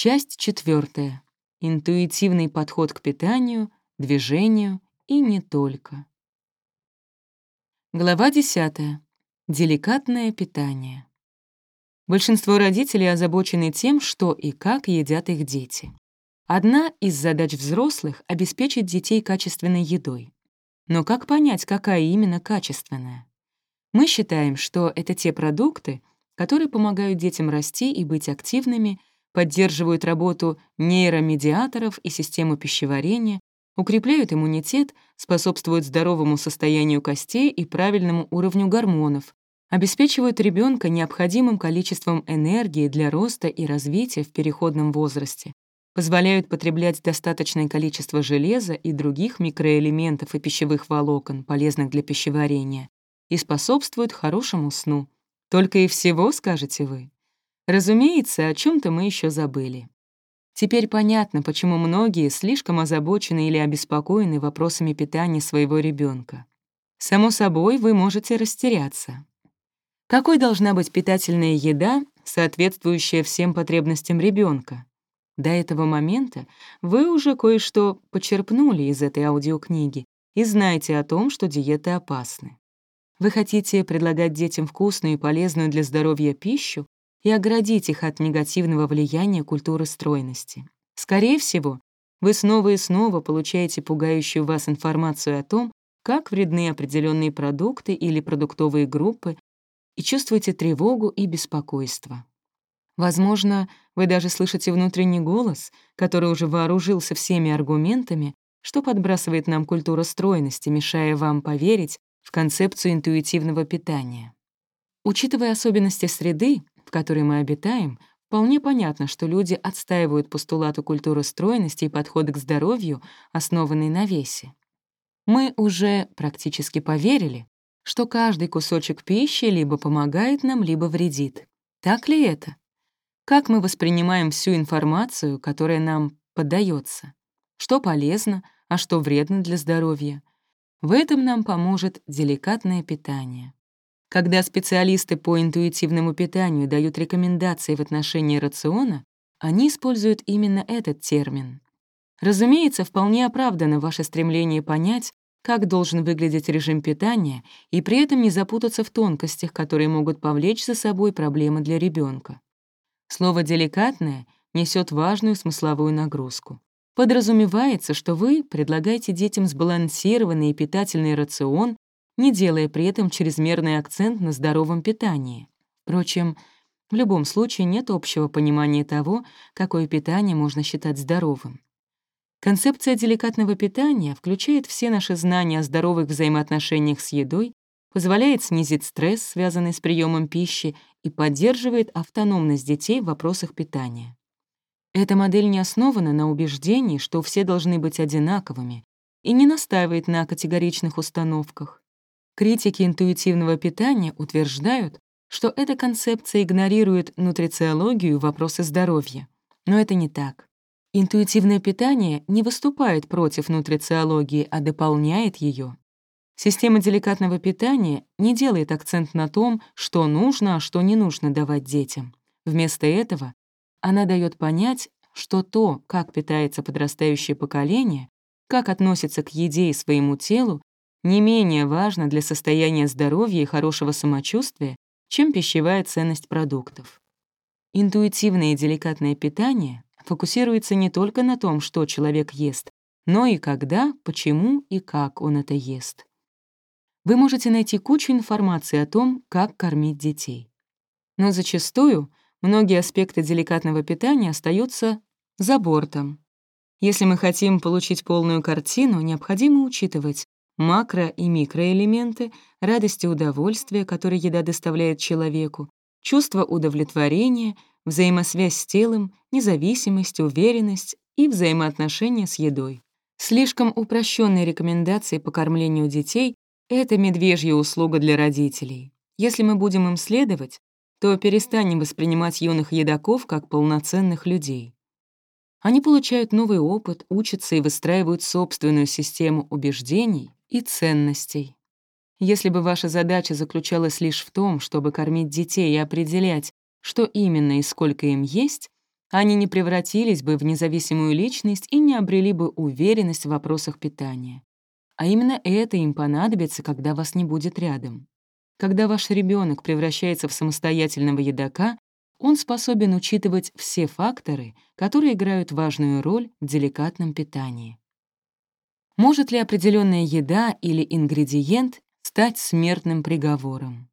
Часть четвертая. Интуитивный подход к питанию, движению и не только. Глава 10. Деликатное питание. Большинство родителей озабочены тем, что и как едят их дети. Одна из задач взрослых — обеспечить детей качественной едой. Но как понять, какая именно качественная? Мы считаем, что это те продукты, которые помогают детям расти и быть активными, поддерживают работу нейромедиаторов и систему пищеварения, укрепляют иммунитет, способствуют здоровому состоянию костей и правильному уровню гормонов, обеспечивают ребенка необходимым количеством энергии для роста и развития в переходном возрасте, позволяют потреблять достаточное количество железа и других микроэлементов и пищевых волокон, полезных для пищеварения, и способствуют хорошему сну. Только и всего, скажете вы? Разумеется, о чем то мы еще забыли. Теперь понятно, почему многие слишком озабочены или обеспокоены вопросами питания своего ребенка. Само собой, вы можете растеряться. Какой должна быть питательная еда, соответствующая всем потребностям ребенка? До этого момента вы уже кое-что почерпнули из этой аудиокниги и знаете о том, что диеты опасны. Вы хотите предлагать детям вкусную и полезную для здоровья пищу, и оградить их от негативного влияния культуры стройности. Скорее всего, вы снова и снова получаете пугающую вас информацию о том, как вредны определенные продукты или продуктовые группы, и чувствуете тревогу и беспокойство. Возможно, вы даже слышите внутренний голос, который уже вооружился всеми аргументами, что подбрасывает нам культура стройности, мешая вам поверить в концепцию интуитивного питания. Учитывая особенности среды, в которой мы обитаем, вполне понятно, что люди отстаивают постулаты культуры стройности и подхода к здоровью, основанный на весе. Мы уже практически поверили, что каждый кусочек пищи либо помогает нам, либо вредит. Так ли это? Как мы воспринимаем всю информацию, которая нам поддается? Что полезно, а что вредно для здоровья? В этом нам поможет деликатное питание. Когда специалисты по интуитивному питанию дают рекомендации в отношении рациона, они используют именно этот термин. Разумеется, вполне оправдано ваше стремление понять, как должен выглядеть режим питания, и при этом не запутаться в тонкостях, которые могут повлечь за собой проблемы для ребенка. Слово «деликатное» несет важную смысловую нагрузку. Подразумевается, что вы предлагаете детям сбалансированный и питательный рацион, не делая при этом чрезмерный акцент на здоровом питании. Впрочем, в любом случае нет общего понимания того, какое питание можно считать здоровым. Концепция деликатного питания включает все наши знания о здоровых взаимоотношениях с едой, позволяет снизить стресс, связанный с приемом пищи, и поддерживает автономность детей в вопросах питания. Эта модель не основана на убеждении, что все должны быть одинаковыми, и не настаивает на категоричных установках. Критики интуитивного питания утверждают, что эта концепция игнорирует нутрициологию и вопросы здоровья. Но это не так. Интуитивное питание не выступает против нутрициологии, а дополняет ее. Система деликатного питания не делает акцент на том, что нужно, а что не нужно давать детям. Вместо этого она дает понять, что то, как питается подрастающее поколение, как относится к еде и своему телу, не менее важно для состояния здоровья и хорошего самочувствия, чем пищевая ценность продуктов. Интуитивное и деликатное питание фокусируется не только на том, что человек ест, но и когда, почему и как он это ест. Вы можете найти кучу информации о том, как кормить детей. Но зачастую многие аспекты деликатного питания остаются за бортом. Если мы хотим получить полную картину, необходимо учитывать, макро- и микроэлементы, радость и удовольствие, которые еда доставляет человеку, чувство удовлетворения, взаимосвязь с телом, независимость, уверенность и взаимоотношения с едой. Слишком упрощенные рекомендации по кормлению детей — это медвежья услуга для родителей. Если мы будем им следовать, то перестанем воспринимать юных едоков как полноценных людей. Они получают новый опыт, учатся и выстраивают собственную систему убеждений, и ценностей. Если бы ваша задача заключалась лишь в том, чтобы кормить детей и определять, что именно и сколько им есть, они не превратились бы в независимую личность и не обрели бы уверенность в вопросах питания. А именно это им понадобится, когда вас не будет рядом. Когда ваш ребенок превращается в самостоятельного едока, он способен учитывать все факторы, которые играют важную роль в деликатном питании. Может ли определенная еда или ингредиент стать смертным приговором?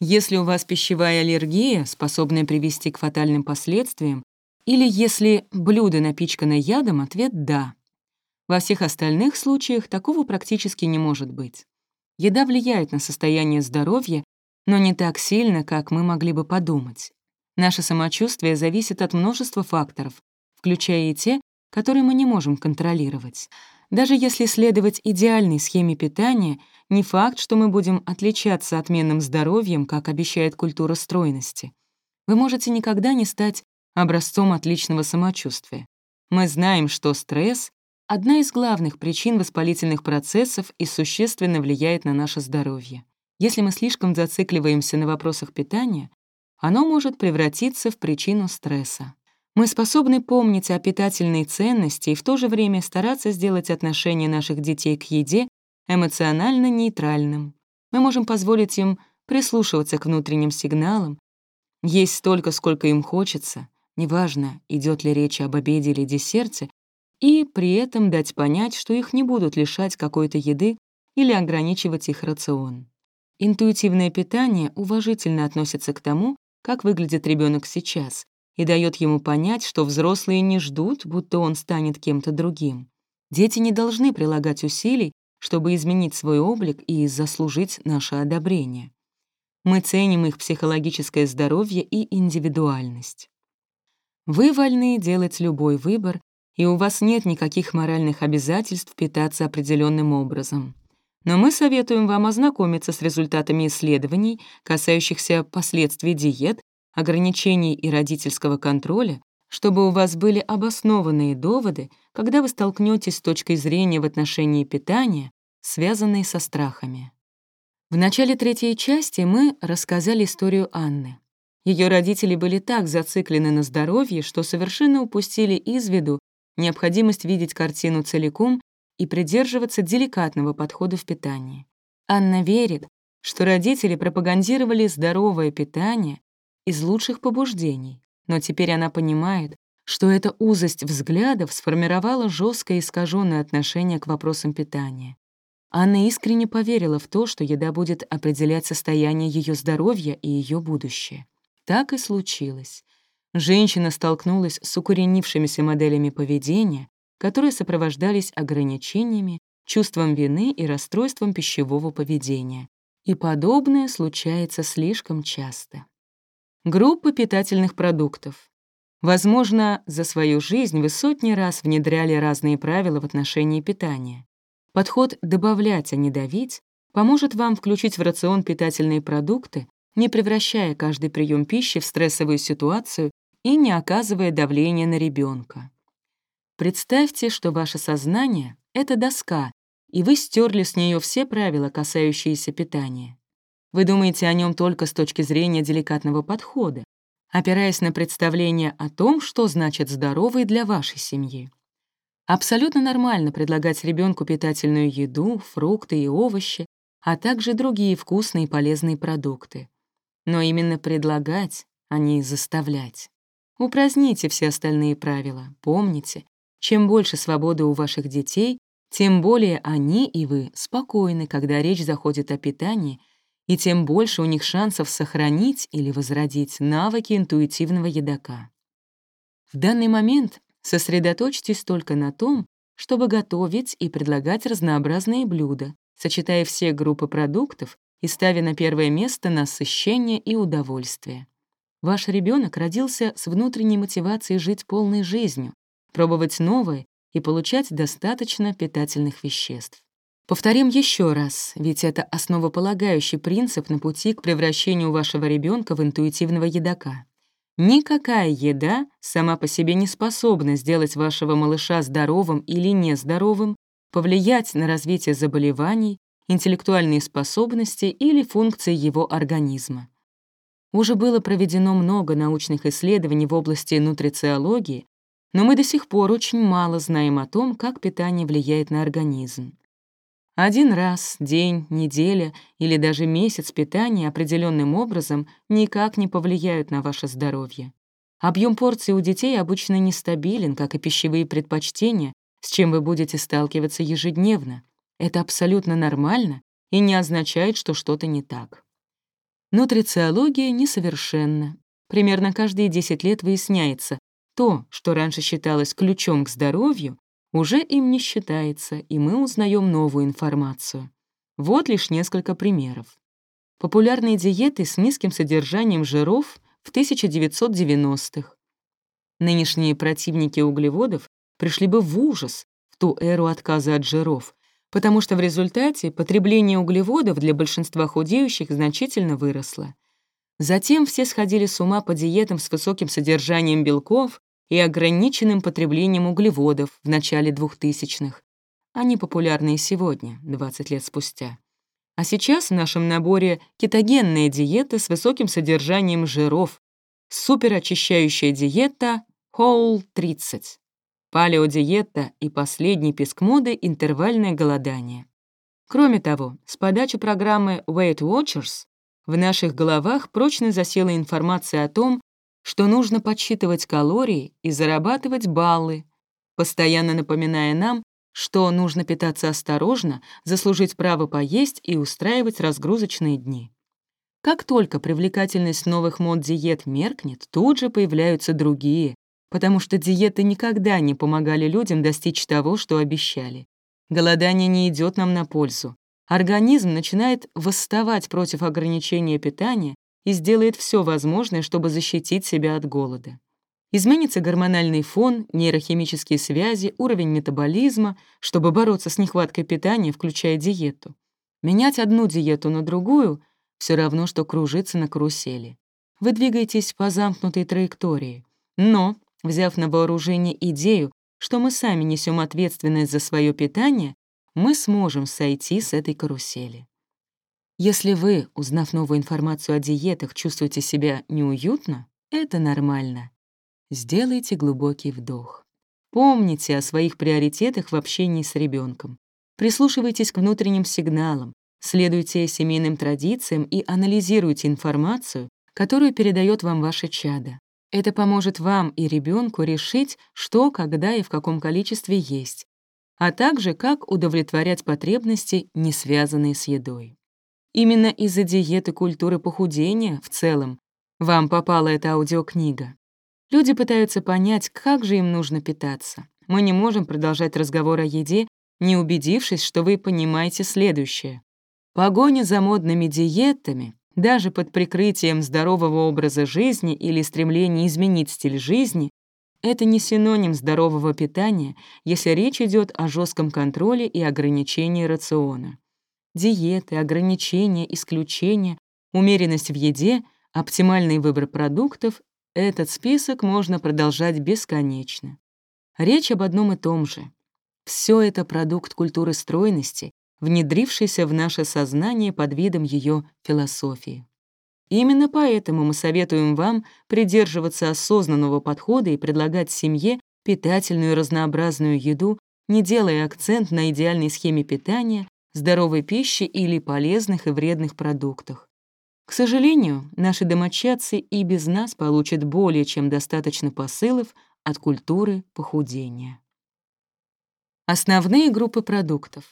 Если у вас пищевая аллергия, способная привести к фатальным последствиям, или если блюдо напичкано ядом, ответ «да». Во всех остальных случаях такого практически не может быть. Еда влияет на состояние здоровья, но не так сильно, как мы могли бы подумать. Наше самочувствие зависит от множества факторов, включая и те, которые мы не можем контролировать. Даже если следовать идеальной схеме питания, не факт, что мы будем отличаться отменным здоровьем, как обещает культура стройности. Вы можете никогда не стать образцом отличного самочувствия. Мы знаем, что стресс — одна из главных причин воспалительных процессов и существенно влияет на наше здоровье. Если мы слишком зацикливаемся на вопросах питания, оно может превратиться в причину стресса. Мы способны помнить о питательной ценности и в то же время стараться сделать отношение наших детей к еде эмоционально нейтральным. Мы можем позволить им прислушиваться к внутренним сигналам, есть столько, сколько им хочется, неважно, идет ли речь об обеде или десерте, и при этом дать понять, что их не будут лишать какой-то еды или ограничивать их рацион. Интуитивное питание уважительно относится к тому, как выглядит ребенок сейчас, и дает ему понять, что взрослые не ждут, будто он станет кем-то другим. Дети не должны прилагать усилий, чтобы изменить свой облик и заслужить наше одобрение. Мы ценим их психологическое здоровье и индивидуальность. Вы вольны делать любой выбор, и у вас нет никаких моральных обязательств питаться определенным образом. Но мы советуем вам ознакомиться с результатами исследований, касающихся последствий диет ограничений и родительского контроля, чтобы у вас были обоснованные доводы, когда вы столкнетесь с точкой зрения в отношении питания, связанной со страхами. В начале третьей части мы рассказали историю Анны. Ее родители были так зациклены на здоровье, что совершенно упустили из виду необходимость видеть картину целиком и придерживаться деликатного подхода в питании. Анна верит, что родители пропагандировали здоровое питание из лучших побуждений, но теперь она понимает, что эта узость взглядов сформировала жесткое искаженное отношение к вопросам питания. Анна искренне поверила в то, что еда будет определять состояние ее здоровья и ее будущее. Так и случилось. Женщина столкнулась с укоренившимися моделями поведения, которые сопровождались ограничениями, чувством вины и расстройством пищевого поведения. И подобное случается слишком часто. Группы питательных продуктов. Возможно, за свою жизнь вы сотни раз внедряли разные правила в отношении питания. Подход «добавлять, а не давить» поможет вам включить в рацион питательные продукты, не превращая каждый прием пищи в стрессовую ситуацию и не оказывая давления на ребенка. Представьте, что ваше сознание — это доска, и вы стерли с нее все правила, касающиеся питания. Вы думаете о нем только с точки зрения деликатного подхода, опираясь на представление о том, что значит здоровый для вашей семьи. Абсолютно нормально предлагать ребенку питательную еду, фрукты и овощи, а также другие вкусные и полезные продукты. Но именно предлагать, а не заставлять. Упраздните все остальные правила. Помните, чем больше свободы у ваших детей, тем более они и вы спокойны, когда речь заходит о питании — и тем больше у них шансов сохранить или возродить навыки интуитивного едока. В данный момент сосредоточьтесь только на том, чтобы готовить и предлагать разнообразные блюда, сочетая все группы продуктов и ставя на первое место насыщение и удовольствие. Ваш ребенок родился с внутренней мотивацией жить полной жизнью, пробовать новое и получать достаточно питательных веществ. Повторим еще раз, ведь это основополагающий принцип на пути к превращению вашего ребенка в интуитивного едока. Никакая еда сама по себе не способна сделать вашего малыша здоровым или нездоровым, повлиять на развитие заболеваний, интеллектуальные способности или функции его организма. Уже было проведено много научных исследований в области нутрициологии, но мы до сих пор очень мало знаем о том, как питание влияет на организм. Один раз, день, неделя или даже месяц питания определенным образом никак не повлияют на ваше здоровье. Объем порций у детей обычно нестабилен, как и пищевые предпочтения, с чем вы будете сталкиваться ежедневно. Это абсолютно нормально и не означает, что что-то не так. Нутрициология несовершенна. Примерно каждые 10 лет выясняется, то, что раньше считалось ключом к здоровью, уже им не считается, и мы узнаем новую информацию. Вот лишь несколько примеров. Популярные диеты с низким содержанием жиров в 1990-х. Нынешние противники углеводов пришли бы в ужас в ту эру отказа от жиров, потому что в результате потребление углеводов для большинства худеющих значительно выросло. Затем все сходили с ума по диетам с высоким содержанием белков и ограниченным потреблением углеводов в начале 2000-х. Они популярны и сегодня, 20 лет спустя. А сейчас в нашем наборе кетогенная диета с высоким содержанием жиров, суперочищающая диета Whole 30, палеодиета и последний писк моды — интервальное голодание. Кроме того, с подачи программы Weight Watchers в наших головах прочно засела информация о том, что нужно подсчитывать калории и зарабатывать баллы, постоянно напоминая нам, что нужно питаться осторожно, заслужить право поесть и устраивать разгрузочные дни. Как только привлекательность новых мод диет меркнет, тут же появляются другие, потому что диеты никогда не помогали людям достичь того, что обещали. Голодание не идет нам на пользу. Организм начинает восставать против ограничения питания и сделает все возможное, чтобы защитить себя от голода. Изменится гормональный фон, нейрохимические связи, уровень метаболизма, чтобы бороться с нехваткой питания, включая диету. Менять одну диету на другую — все равно, что кружиться на карусели. Вы двигаетесь по замкнутой траектории. Но, взяв на вооружение идею, что мы сами несем ответственность за свое питание, мы сможем сойти с этой карусели. Если вы, узнав новую информацию о диетах, чувствуете себя неуютно, это нормально. Сделайте глубокий вдох. Помните о своих приоритетах в общении с ребенком. Прислушивайтесь к внутренним сигналам, следуйте семейным традициям и анализируйте информацию, которую передает вам ваше чадо. Это поможет вам и ребенку решить, что, когда и в каком количестве есть, а также как удовлетворять потребности, не связанные с едой. Именно из-за диеты культуры похудения в целом вам попала эта аудиокнига. Люди пытаются понять, как же им нужно питаться. Мы не можем продолжать разговор о еде, не убедившись, что вы понимаете следующее. Погоня за модными диетами, даже под прикрытием здорового образа жизни или стремления изменить стиль жизни, это не синоним здорового питания, если речь идет о жестком контроле и ограничении рациона диеты, ограничения, исключения, умеренность в еде, оптимальный выбор продуктов — этот список можно продолжать бесконечно. Речь об одном и том же. Все это продукт культуры стройности, внедрившийся в наше сознание под видом ее философии. Именно поэтому мы советуем вам придерживаться осознанного подхода и предлагать семье питательную разнообразную еду, не делая акцент на идеальной схеме питания, здоровой пище или полезных и вредных продуктах. К сожалению, наши домочадцы и без нас получат более чем достаточно посылов от культуры похудения. Основные группы продуктов.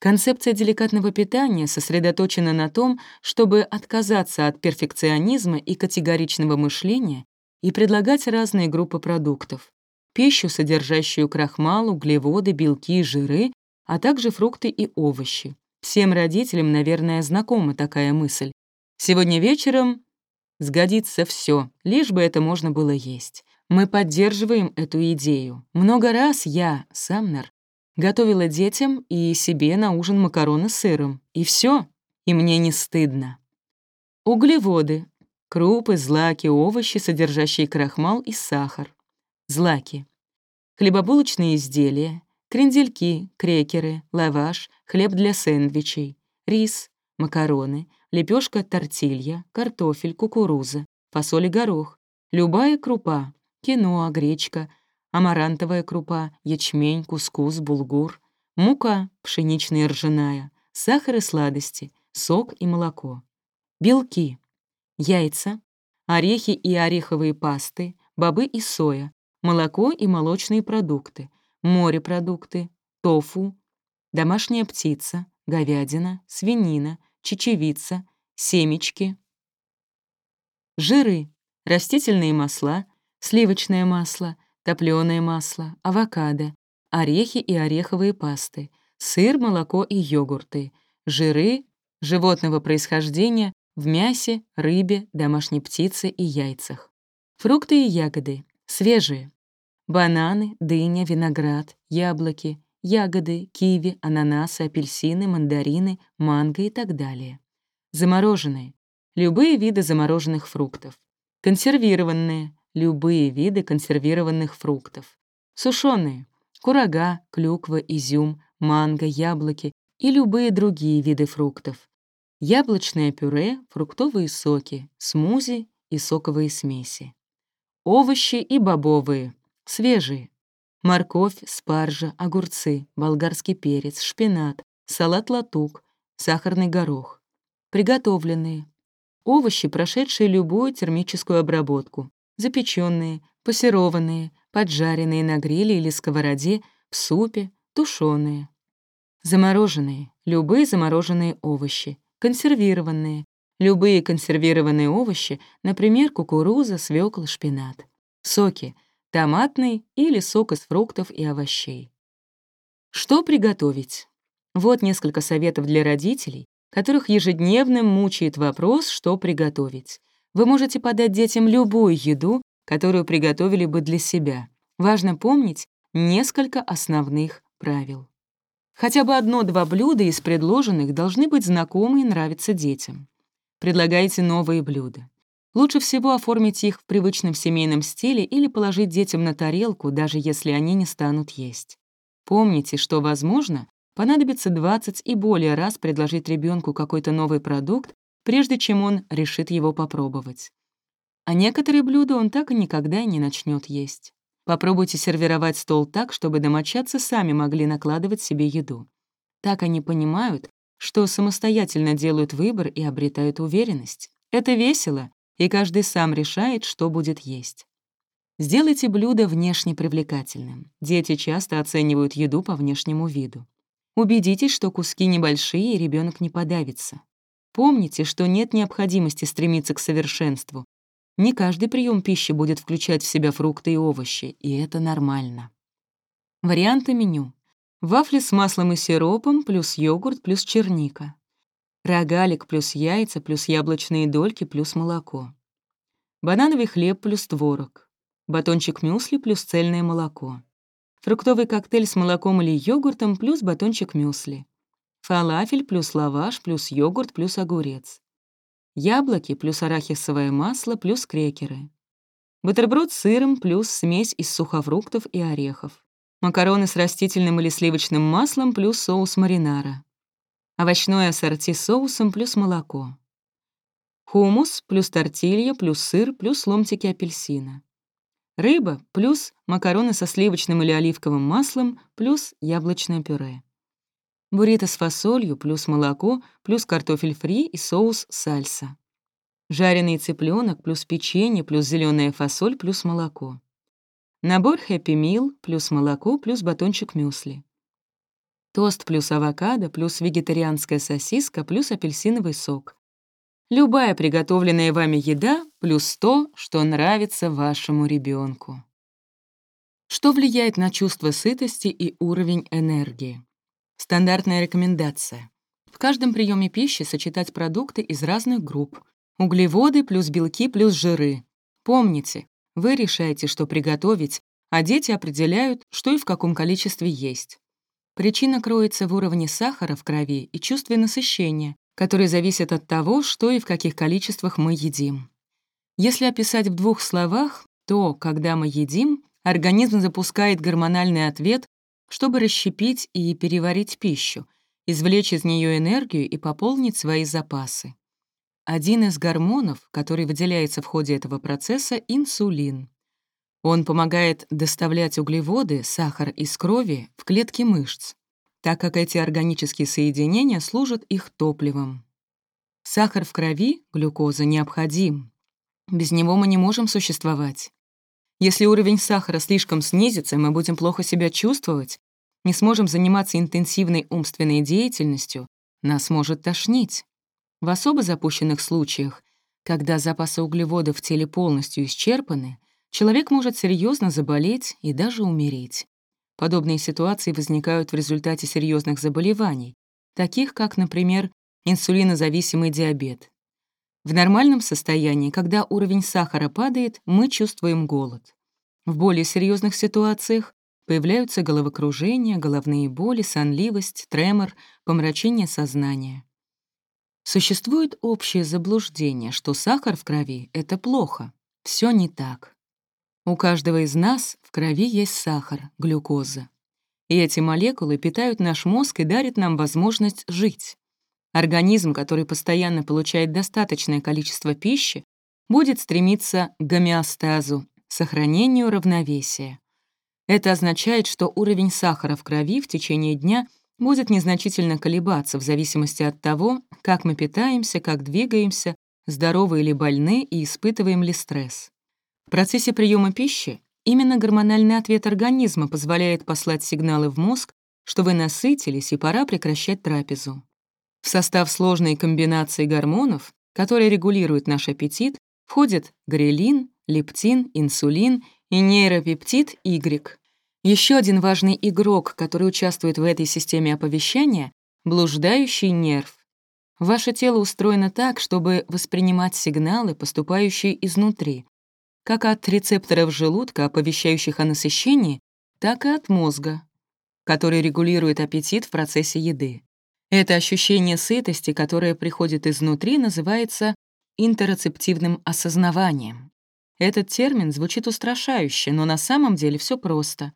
Концепция деликатного питания сосредоточена на том, чтобы отказаться от перфекционизма и категоричного мышления и предлагать разные группы продуктов. Пищу, содержащую крахмал, углеводы, белки, жиры, а также фрукты и овощи. Всем родителям, наверное, знакома такая мысль. Сегодня вечером сгодится все, лишь бы это можно было есть. Мы поддерживаем эту идею. Много раз я, Самнер, готовила детям и себе на ужин макароны с сыром. И все, и мне не стыдно. Углеводы. Крупы, злаки, овощи, содержащие крахмал и сахар. Злаки. Хлебобулочные изделия, крендельки, крекеры, лаваш, хлеб для сэндвичей, рис, макароны, лепешка тортилья, картофель, кукуруза, фасоль и горох, любая крупа, киноа, гречка, амарантовая крупа, ячмень, кускус, булгур, мука, пшеничная и ржаная, сахар и сладости, сок и молоко. Белки. Яйца, орехи и ореховые пасты, бобы и соя, молоко и молочные продукты, морепродукты, тофу, домашняя птица, говядина, свинина, чечевица, семечки. Жиры, растительные масла, сливочное масло, топленое масло, авокадо, орехи и ореховые пасты, сыр, молоко и йогурты, жиры животного происхождения в мясе, рыбе, домашней птице и яйцах. Фрукты и ягоды, свежие. Бананы, дыня, виноград, яблоки, ягоды, киви, ананасы, апельсины, мандарины, манго и так далее. Замороженные. Любые виды замороженных фруктов. Консервированные. Любые виды консервированных фруктов. Сушеные. Курага, клюква, изюм, манго, яблоки и любые другие виды фруктов. Яблочное пюре, фруктовые соки, смузи и соковые смеси. Овощи и бобовые, свежие. Морковь, спаржа, огурцы, болгарский перец, шпинат, салат-латук, сахарный горох. Приготовленные. Овощи, прошедшие любую термическую обработку. Запеченные, пассерованные, поджаренные на гриле или сковороде, в супе, тушеные. Замороженные. Любые замороженные овощи. Консервированные. Любые консервированные овощи, например, кукуруза, свекла, шпинат. Соки — томатный или сок из фруктов и овощей. Что приготовить? Вот несколько советов для родителей, которых ежедневно мучает вопрос, что приготовить. Вы можете подать детям любую еду, которую приготовили бы для себя. Важно помнить несколько основных правил. Хотя бы одно-два блюда из предложенных должны быть знакомы и нравиться детям. Предлагайте новые блюда. Лучше всего оформить их в привычном семейном стиле или положить детям на тарелку, даже если они не станут есть. Помните, что, возможно, понадобится 20 и более раз предложить ребенку какой-то новый продукт, прежде чем он решит его попробовать. А некоторые блюда он так и никогда не начнет есть. Попробуйте сервировать стол так, чтобы домочадцы сами могли накладывать себе еду. Так они понимают, что самостоятельно делают выбор и обретают уверенность. Это весело и каждый сам решает, что будет есть. Сделайте блюдо внешне привлекательным. Дети часто оценивают еду по внешнему виду. Убедитесь, что куски небольшие, и ребенок не подавится. Помните, что нет необходимости стремиться к совершенству. Не каждый прием пищи будет включать в себя фрукты и овощи, и это нормально. Варианты меню. Вафли с маслом и сиропом плюс йогурт плюс черника. Рогалик плюс яйца плюс яблочные дольки плюс молоко. Банановый хлеб плюс творог. Батончик мюсли плюс цельное молоко. Фруктовый коктейль с молоком или йогуртом плюс батончик мюсли. Фалафель плюс лаваш плюс йогурт плюс огурец. Яблоки плюс арахисовое масло плюс крекеры. Бутерброд с сыром плюс смесь из сухофруктов и орехов. Макароны с растительным или сливочным маслом плюс соус маринара овощное ассорти с соусом плюс молоко. Хумус плюс тортилья плюс сыр плюс ломтики апельсина. Рыба плюс макароны со сливочным или оливковым маслом плюс яблочное пюре. Буррито с фасолью плюс молоко плюс картофель фри и соус сальса. Жареный цыпленок плюс печенье плюс зеленая фасоль плюс молоко. Набор Happy Meal плюс молоко плюс батончик мюсли. Тост плюс авокадо, плюс вегетарианская сосиска, плюс апельсиновый сок. Любая приготовленная вами еда плюс то, что нравится вашему ребенку. Что влияет на чувство сытости и уровень энергии? Стандартная рекомендация. В каждом приеме пищи сочетать продукты из разных групп. Углеводы плюс белки плюс жиры. Помните, вы решаете, что приготовить, а дети определяют, что и в каком количестве есть. Причина кроется в уровне сахара в крови и чувстве насыщения, которые зависят от того, что и в каких количествах мы едим. Если описать в двух словах, то, когда мы едим, организм запускает гормональный ответ, чтобы расщепить и переварить пищу, извлечь из нее энергию и пополнить свои запасы. один из гормонов, который выделяется в ходе этого процесса, инсулин. Он помогает доставлять углеводы, сахар из крови в клетки мышц, так как эти органические соединения служат их топливом. Сахар в крови, глюкоза, необходим. Без него мы не можем существовать. Если уровень сахара слишком снизится, мы будем плохо себя чувствовать, не сможем заниматься интенсивной умственной деятельностью, нас может тошнить. В особо запущенных случаях, когда запасы углеводов в теле полностью исчерпаны, человек может серьезно заболеть и даже умереть. Подобные ситуации возникают в результате серьезных заболеваний, таких как, например, инсулинозависимый диабет. В нормальном состоянии, когда уровень сахара падает, мы чувствуем голод. В более серьезных ситуациях появляются головокружение, головные боли, сонливость, тремор, помрачение сознания. Существует общее заблуждение, что сахар в крови — это плохо. Все не так. У каждого из нас в крови есть сахар, глюкоза. И эти молекулы питают наш мозг и дарят нам возможность жить. Организм, который постоянно получает достаточное количество пищи, будет стремиться к гомеостазу, сохранению равновесия. Это означает, что уровень сахара в крови в течение дня будет незначительно колебаться в зависимости от того, как мы питаемся, как двигаемся, здоровы или больны и испытываем ли стресс. В процессе приема пищи именно гормональный ответ организма позволяет послать сигналы в мозг, что вы насытились и пора прекращать трапезу. В состав сложной комбинации гормонов, которые регулируют наш аппетит, входят грелин, лептин, инсулин и нейропептид Y. Еще один важный игрок, который участвует в этой системе оповещения — блуждающий нерв. Ваше тело устроено так, чтобы воспринимать сигналы, поступающие изнутри, как от рецепторов желудка, оповещающих о насыщении, так и от мозга, который регулирует аппетит в процессе еды. Это ощущение сытости, которое приходит изнутри, называется интероцептивным осознаванием. Этот термин звучит устрашающе, но на самом деле все просто.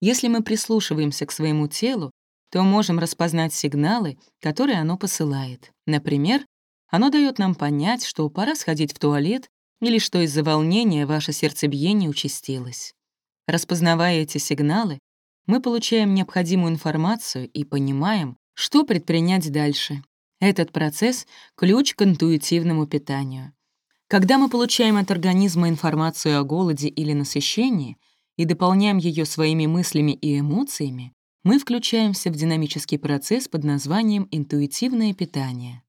Если мы прислушиваемся к своему телу, то можем распознать сигналы, которые оно посылает. Например, оно дает нам понять, что пора сходить в туалет или что из-за волнения ваше сердцебиение участилось. Распознавая эти сигналы, мы получаем необходимую информацию и понимаем, что предпринять дальше. Этот процесс — ключ к интуитивному питанию. Когда мы получаем от организма информацию о голоде или насыщении и дополняем ее своими мыслями и эмоциями, мы включаемся в динамический процесс под названием интуитивное питание.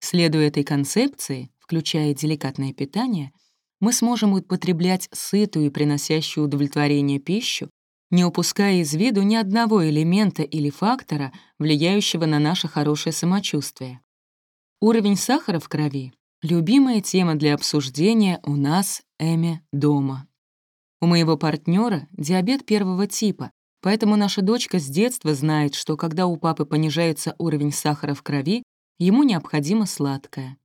Следуя этой концепции, включая деликатное питание, мы сможем употреблять сытую и приносящую удовлетворение пищу, не упуская из виду ни одного элемента или фактора, влияющего на наше хорошее самочувствие. Уровень сахара в крови — любимая тема для обсуждения у нас, Эми, дома. У моего партнера диабет первого типа, поэтому наша дочка с детства знает, что когда у папы понижается уровень сахара в крови, ему необходимо сладкое.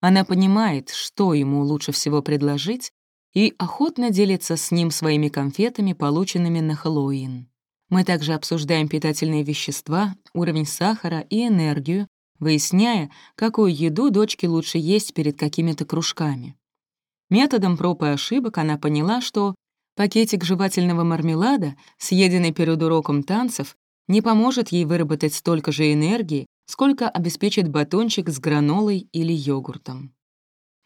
Она понимает, что ему лучше всего предложить, и охотно делится с ним своими конфетами, полученными на Хэллоуин. Мы также обсуждаем питательные вещества, уровень сахара и энергию, выясняя, какую еду дочке лучше есть перед какими-то кружками. Методом проб и ошибок она поняла, что пакетик жевательного мармелада, съеденный перед уроком танцев, не поможет ей выработать столько же энергии, сколько обеспечит батончик с гранолой или йогуртом.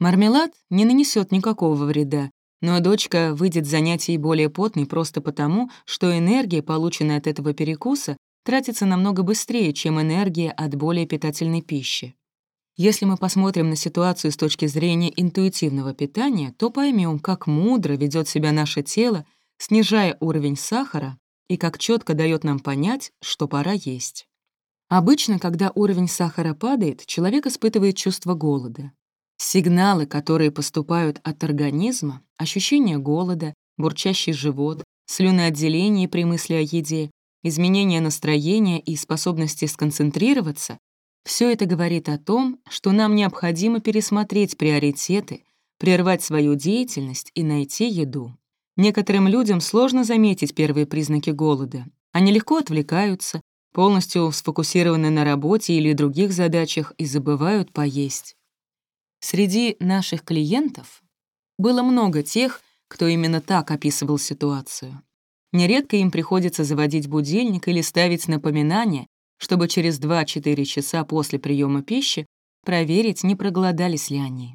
Мармелад не нанесет никакого вреда, но дочка выйдет занятий более потной просто потому, что энергия, полученная от этого перекуса, тратится намного быстрее, чем энергия от более питательной пищи. Если мы посмотрим на ситуацию с точки зрения интуитивного питания, то поймем, как мудро ведет себя наше тело, снижая уровень сахара и как четко дает нам понять, что пора есть. Обычно, когда уровень сахара падает, человек испытывает чувство голода. Сигналы, которые поступают от организма, ощущение голода, бурчащий живот, слюноотделение при мысли о еде, изменение настроения и способности сконцентрироваться — все это говорит о том, что нам необходимо пересмотреть приоритеты, прервать свою деятельность и найти еду. Некоторым людям сложно заметить первые признаки голода. Они легко отвлекаются, полностью сфокусированы на работе или других задачах и забывают поесть. Среди наших клиентов было много тех, кто именно так описывал ситуацию. Нередко им приходится заводить будильник или ставить напоминание, чтобы через 2-4 часа после приема пищи проверить, не проголодались ли они.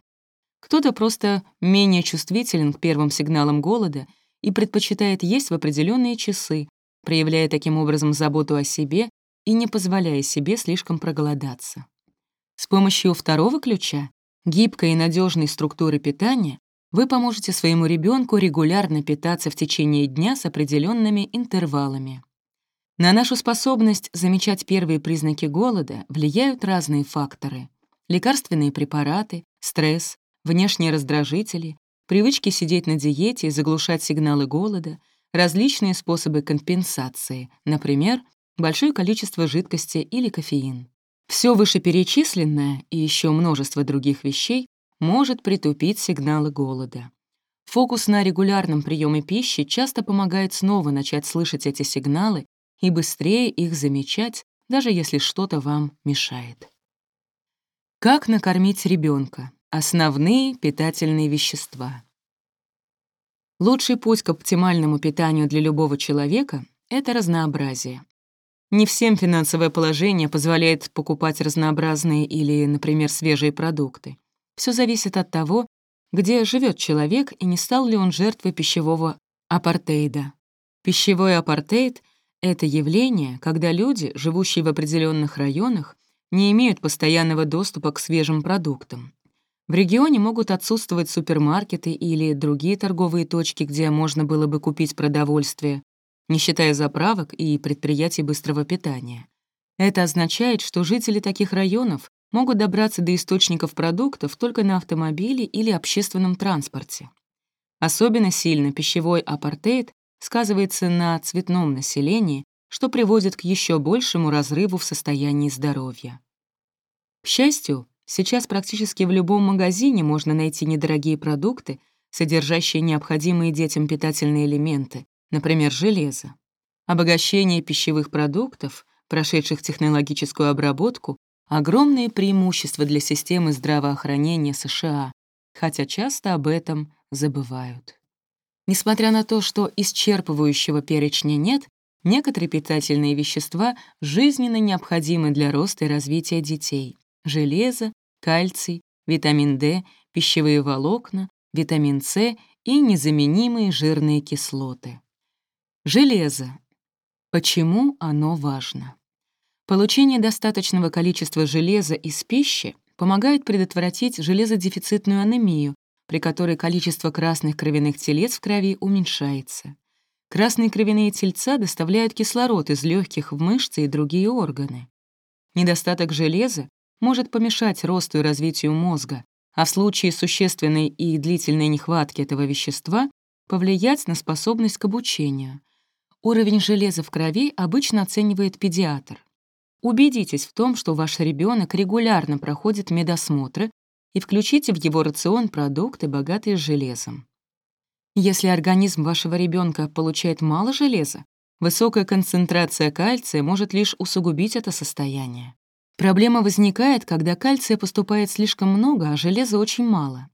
Кто-то просто менее чувствителен к первым сигналам голода и предпочитает есть в определенные часы, проявляя таким образом заботу о себе и не позволяя себе слишком проголодаться. С помощью второго ключа, гибкой и надежной структуры питания, вы поможете своему ребенку регулярно питаться в течение дня с определенными интервалами. На нашу способность замечать первые признаки голода влияют разные факторы. Лекарственные препараты, стресс, внешние раздражители, привычки сидеть на диете и заглушать сигналы голода, различные способы компенсации, например, большое количество жидкости или кофеин. Все вышеперечисленное и еще множество других вещей может притупить сигналы голода. Фокус на регулярном приеме пищи часто помогает снова начать слышать эти сигналы и быстрее их замечать, даже если что-то вам мешает. Как накормить ребенка? Основные питательные вещества. Лучший путь к оптимальному питанию для любого человека — это разнообразие. Не всем финансовое положение позволяет покупать разнообразные или, например, свежие продукты. Все зависит от того, где живет человек и не стал ли он жертвой пищевого апартейда. Пищевой апартейд — это явление, когда люди, живущие в определенных районах, не имеют постоянного доступа к свежим продуктам. В регионе могут отсутствовать супермаркеты или другие торговые точки, где можно было бы купить продовольствие, не считая заправок и предприятий быстрого питания. Это означает, что жители таких районов могут добраться до источников продуктов только на автомобиле или общественном транспорте. Особенно сильно пищевой апартеид сказывается на цветном населении, что приводит к еще большему разрыву в состоянии здоровья. К счастью, Сейчас практически в любом магазине можно найти недорогие продукты, содержащие необходимые детям питательные элементы, например, железо. Обогащение пищевых продуктов, прошедших технологическую обработку, огромные преимущества для системы здравоохранения США, хотя часто об этом забывают. Несмотря на то, что исчерпывающего перечня нет, некоторые питательные вещества жизненно необходимы для роста и развития детей железо, кальций, витамин D, пищевые волокна, витамин С и незаменимые жирные кислоты. Железо. Почему оно важно? Получение достаточного количества железа из пищи помогает предотвратить железодефицитную анемию, при которой количество красных кровяных телец в крови уменьшается. Красные кровяные тельца доставляют кислород из легких в мышцы и другие органы. Недостаток железа может помешать росту и развитию мозга, а в случае существенной и длительной нехватки этого вещества повлиять на способность к обучению. Уровень железа в крови обычно оценивает педиатр. Убедитесь в том, что ваш ребенок регулярно проходит медосмотры и включите в его рацион продукты, богатые железом. Если организм вашего ребенка получает мало железа, высокая концентрация кальция может лишь усугубить это состояние. Проблема возникает, когда кальция поступает слишком много, а железа очень мало.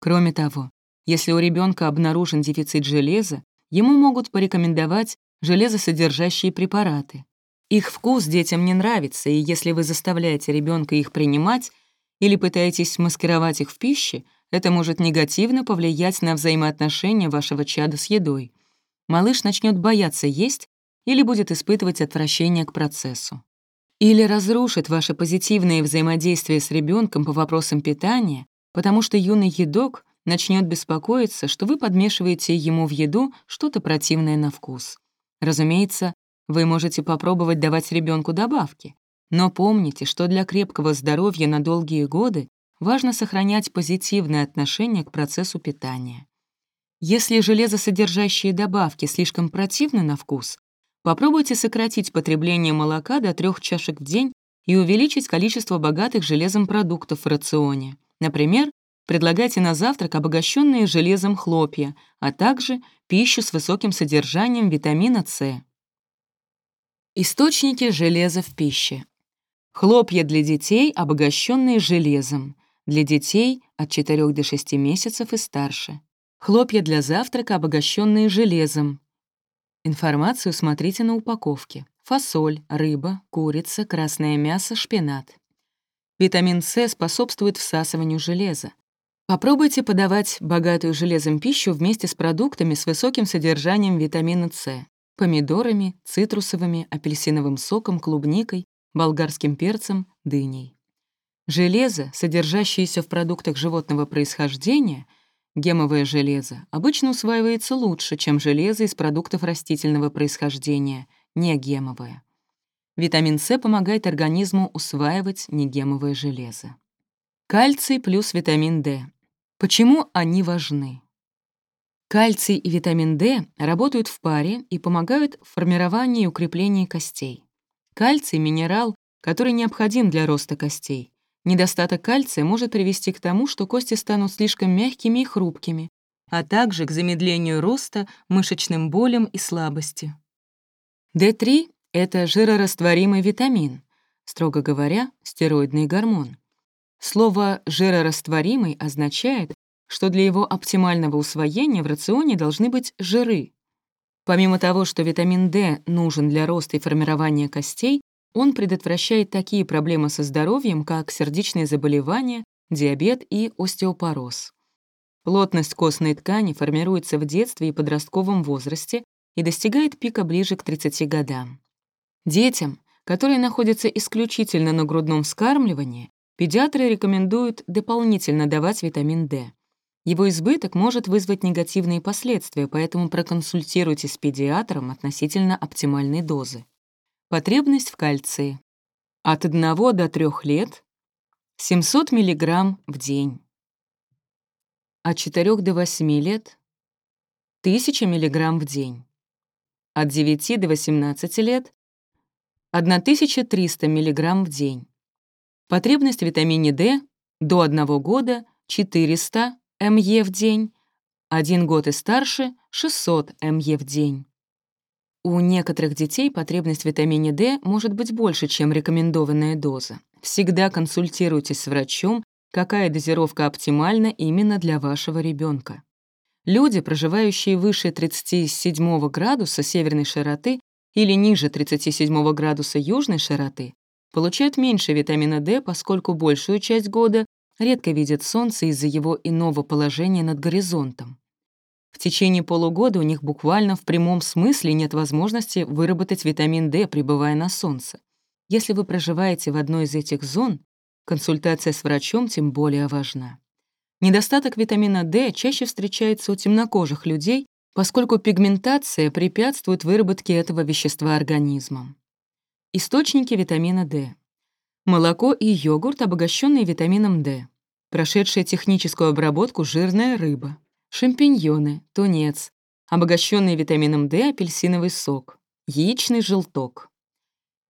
Кроме того, если у ребенка обнаружен дефицит железа, ему могут порекомендовать железосодержащие препараты. Их вкус детям не нравится, и если вы заставляете ребенка их принимать или пытаетесь маскировать их в пище, это может негативно повлиять на взаимоотношения вашего чада с едой. Малыш начнет бояться есть или будет испытывать отвращение к процессу или разрушит ваше позитивное взаимодействие с ребенком по вопросам питания, потому что юный едок начнет беспокоиться, что вы подмешиваете ему в еду что-то противное на вкус. Разумеется, вы можете попробовать давать ребенку добавки, но помните, что для крепкого здоровья на долгие годы важно сохранять позитивное отношение к процессу питания. Если железосодержащие добавки слишком противны на вкус, Попробуйте сократить потребление молока до трех чашек в день и увеличить количество богатых железом продуктов в рационе. Например, предлагайте на завтрак обогащенные железом хлопья, а также пищу с высоким содержанием витамина С. Источники железа в пище. Хлопья для детей, обогащенные железом. для детей от 4 до 6 месяцев и старше. Хлопья для завтрака, обогащенные железом. Информацию смотрите на упаковке. Фасоль, рыба, курица, красное мясо, шпинат. Витамин С способствует всасыванию железа. Попробуйте подавать богатую железом пищу вместе с продуктами с высоким содержанием витамина С — помидорами, цитрусовыми, апельсиновым соком, клубникой, болгарским перцем, дыней. Железо, содержащееся в продуктах животного происхождения, гемовое железо, обычно усваивается лучше, чем железо из продуктов растительного происхождения, негемовое. Витамин С помогает организму усваивать негемовое железо. Кальций плюс витамин D. Почему они важны? Кальций и витамин D работают в паре и помогают в формировании и укреплении костей. Кальций — минерал, который необходим для роста костей. Недостаток кальция может привести к тому, что кости станут слишком мягкими и хрупкими, а также к замедлению роста, мышечным болям и слабости. D3 — это жирорастворимый витамин, строго говоря, стероидный гормон. Слово «жирорастворимый» означает, что для его оптимального усвоения в рационе должны быть жиры. Помимо того, что витамин D нужен для роста и формирования костей, он предотвращает такие проблемы со здоровьем, как сердечные заболевания, диабет и остеопороз. Плотность костной ткани формируется в детстве и подростковом возрасте и достигает пика ближе к 30 годам. Детям, которые находятся исключительно на грудном вскармливании, Педиатры рекомендуют дополнительно давать витамин D. Его избыток может вызвать негативные последствия, поэтому проконсультируйтесь с педиатром относительно оптимальной дозы. Потребность в кальции. От 1 до 3 лет 700 мг в день. От 4 до 8 лет 1000 мг в день. От 9 до 18 лет 1300 мг в день. Потребность в витамине D до 1 года 400 МЕ в день, 1 год и старше 600 МЕ в день. У некоторых детей потребность в витамине D может быть больше, чем рекомендованная доза. Всегда консультируйтесь с врачом, какая дозировка оптимальна именно для вашего ребенка. Люди, проживающие выше 37 градуса северной широты или ниже 37 градуса южной широты, получают меньше витамина D, поскольку большую часть года редко видят солнце из-за его иного положения над горизонтом. В течение полугода у них буквально в прямом смысле нет возможности выработать витамин D, пребывая на солнце. Если вы проживаете в одной из этих зон, консультация с врачом тем более важна. Недостаток витамина D чаще встречается у темнокожих людей, поскольку пигментация препятствует выработке этого вещества организмом. Источники витамина D. Молоко и йогурт, обогащенные витамином D. Прошедшая техническую обработку жирная рыба. Шампиньоны, тунец. Обогащенный витамином D апельсиновый сок. Яичный желток.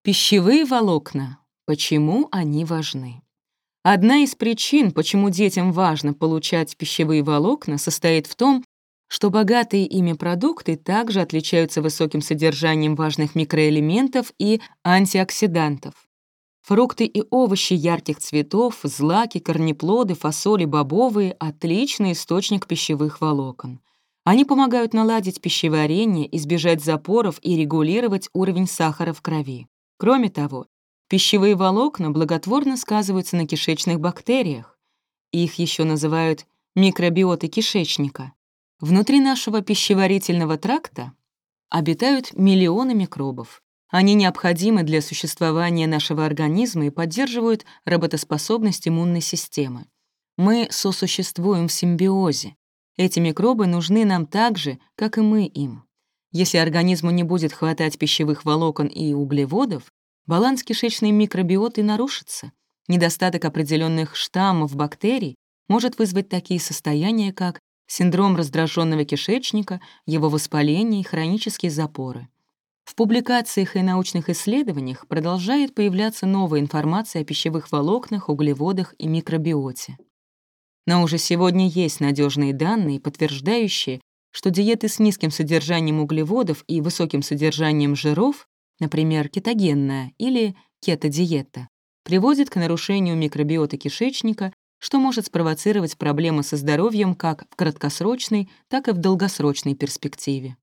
Пищевые волокна. Почему они важны? Одна из причин, почему детям важно получать пищевые волокна, состоит в том, что богатые ими продукты также отличаются высоким содержанием важных микроэлементов и антиоксидантов. Фрукты и овощи ярких цветов, злаки, корнеплоды, фасоли, бобовые — отличный источник пищевых волокон. Они помогают наладить пищеварение, избежать запоров и регулировать уровень сахара в крови. Кроме того, пищевые волокна благотворно сказываются на кишечных бактериях. Их еще называют микробиоты кишечника. Внутри нашего пищеварительного тракта обитают миллионы микробов. Они необходимы для существования нашего организма и поддерживают работоспособность иммунной системы. Мы сосуществуем в симбиозе. Эти микробы нужны нам так же, как и мы им. Если организму не будет хватать пищевых волокон и углеводов, баланс кишечной микробиоты нарушится. Недостаток определенных штаммов бактерий может вызвать такие состояния, как синдром раздраженного кишечника, его воспаление и хронические запоры. В публикациях и научных исследованиях продолжает появляться новая информация о пищевых волокнах, углеводах и микробиоте. Но уже сегодня есть надежные данные, подтверждающие, что диеты с низким содержанием углеводов и высоким содержанием жиров, например, кетогенная или кетодиета, приводят к нарушению микробиоты кишечника, что может спровоцировать проблемы со здоровьем как в краткосрочной, так и в долгосрочной перспективе.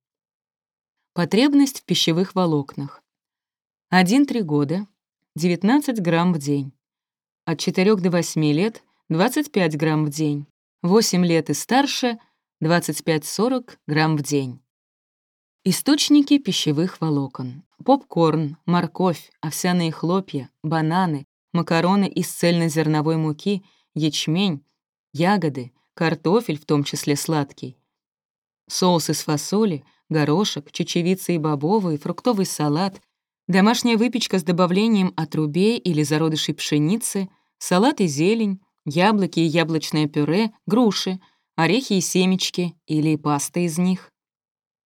Потребность в пищевых волокнах. 1-3 года — 19 грамм в день. От 4 до 8 лет — 25 грамм в день. 8 лет и старше — 25-40 грамм в день. Источники пищевых волокон. Попкорн, морковь, овсяные хлопья, бананы, макароны из цельнозерновой муки, ячмень, ягоды, картофель, в том числе сладкий, соус из фасоли, горошек, чечевица и бобовый, фруктовый салат, домашняя выпечка с добавлением отрубей или зародышей пшеницы, салат и зелень, яблоки и яблочное пюре, груши, орехи и семечки или паста из них,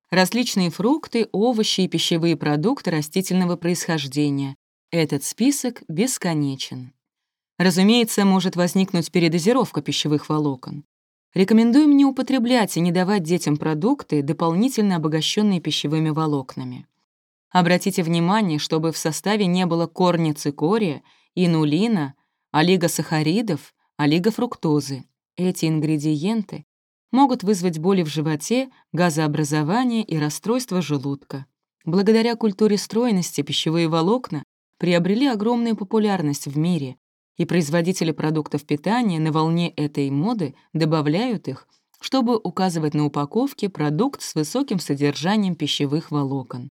различные фрукты, овощи и пищевые продукты растительного происхождения. Этот список бесконечен. Разумеется, может возникнуть передозировка пищевых волокон. Рекомендуем не употреблять и не давать детям продукты, дополнительно обогащенные пищевыми волокнами. Обратите внимание, чтобы в составе не было корня цикория, инулина, олигосахаридов, олигофруктозы. Эти ингредиенты могут вызвать боли в животе, газообразование и расстройство желудка. Благодаря культуре стройности пищевые волокна приобрели огромную популярность в мире, и производители продуктов питания на волне этой моды добавляют их, чтобы указывать на упаковке продукт с высоким содержанием пищевых волокон.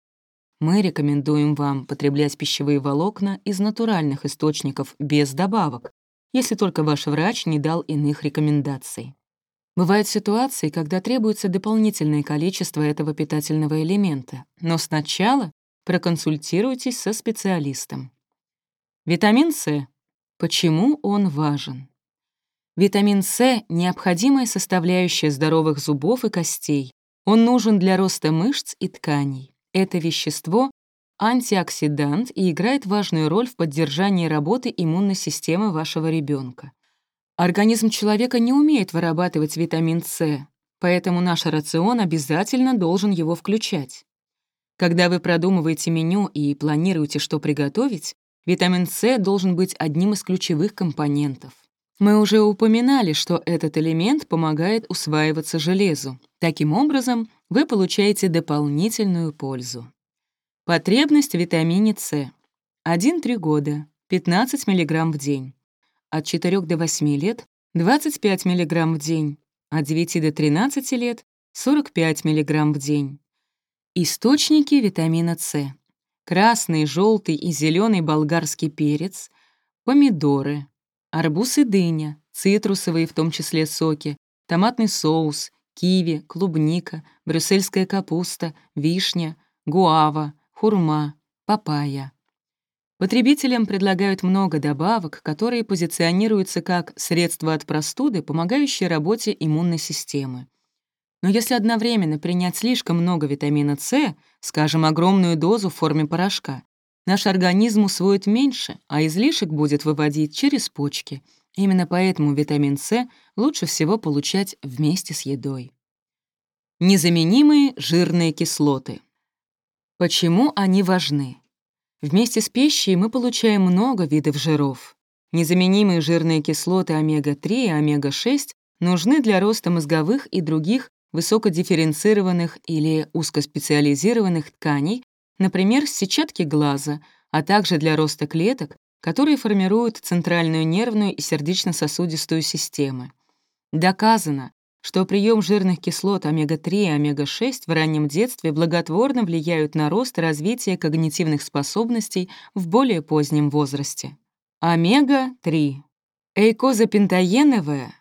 Мы рекомендуем вам потреблять пищевые волокна из натуральных источников без добавок, если только ваш врач не дал иных рекомендаций. Бывают ситуации, когда требуется дополнительное количество этого питательного элемента, но сначала проконсультируйтесь со специалистом. Витамин С. Почему он важен? Витамин С — необходимая составляющая здоровых зубов и костей. Он нужен для роста мышц и тканей. Это вещество — антиоксидант и играет важную роль в поддержании работы иммунной системы вашего ребенка. Организм человека не умеет вырабатывать витамин С, поэтому наш рацион обязательно должен его включать. Когда вы продумываете меню и планируете, что приготовить, витамин С должен быть одним из ключевых компонентов. Мы уже упоминали, что этот элемент помогает усваиваться железу. Таким образом, вы получаете дополнительную пользу. Потребность в витамине С. 1-3 года, 15 мг в день от 4 до 8 лет — 25 мг в день, от 9 до 13 лет — 45 мг в день. Источники витамина С. Красный, желтый и зеленый болгарский перец, помидоры, арбуз и дыня, цитрусовые, в том числе соки, томатный соус, киви, клубника, брюссельская капуста, вишня, гуава, хурма, папайя. Потребителям предлагают много добавок, которые позиционируются как средства от простуды, помогающие работе иммунной системы. Но если одновременно принять слишком много витамина С, скажем, огромную дозу в форме порошка, наш организм усвоит меньше, а излишек будет выводить через почки. Именно поэтому витамин С лучше всего получать вместе с едой. Незаменимые жирные кислоты. Почему они важны? Вместе с пищей мы получаем много видов жиров. Незаменимые жирные кислоты омега-3 и омега-6 нужны для роста мозговых и других высокодифференцированных или узкоспециализированных тканей, например, сетчатки глаза, а также для роста клеток, которые формируют центральную нервную и сердечно-сосудистую системы. Доказано, что прием жирных кислот омега-3 и омега-6 в раннем детстве благотворно влияют на рост и развитие когнитивных способностей в более позднем возрасте. Омега-3 — эйкозапентаеновая,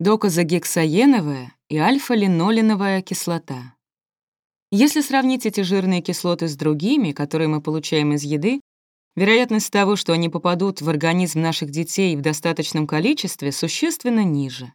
докозагексаеновая и альфа-линолиновая кислота. Если сравнить эти жирные кислоты с другими, которые мы получаем из еды, вероятность того, что они попадут в организм наших детей в достаточном количестве, существенно ниже.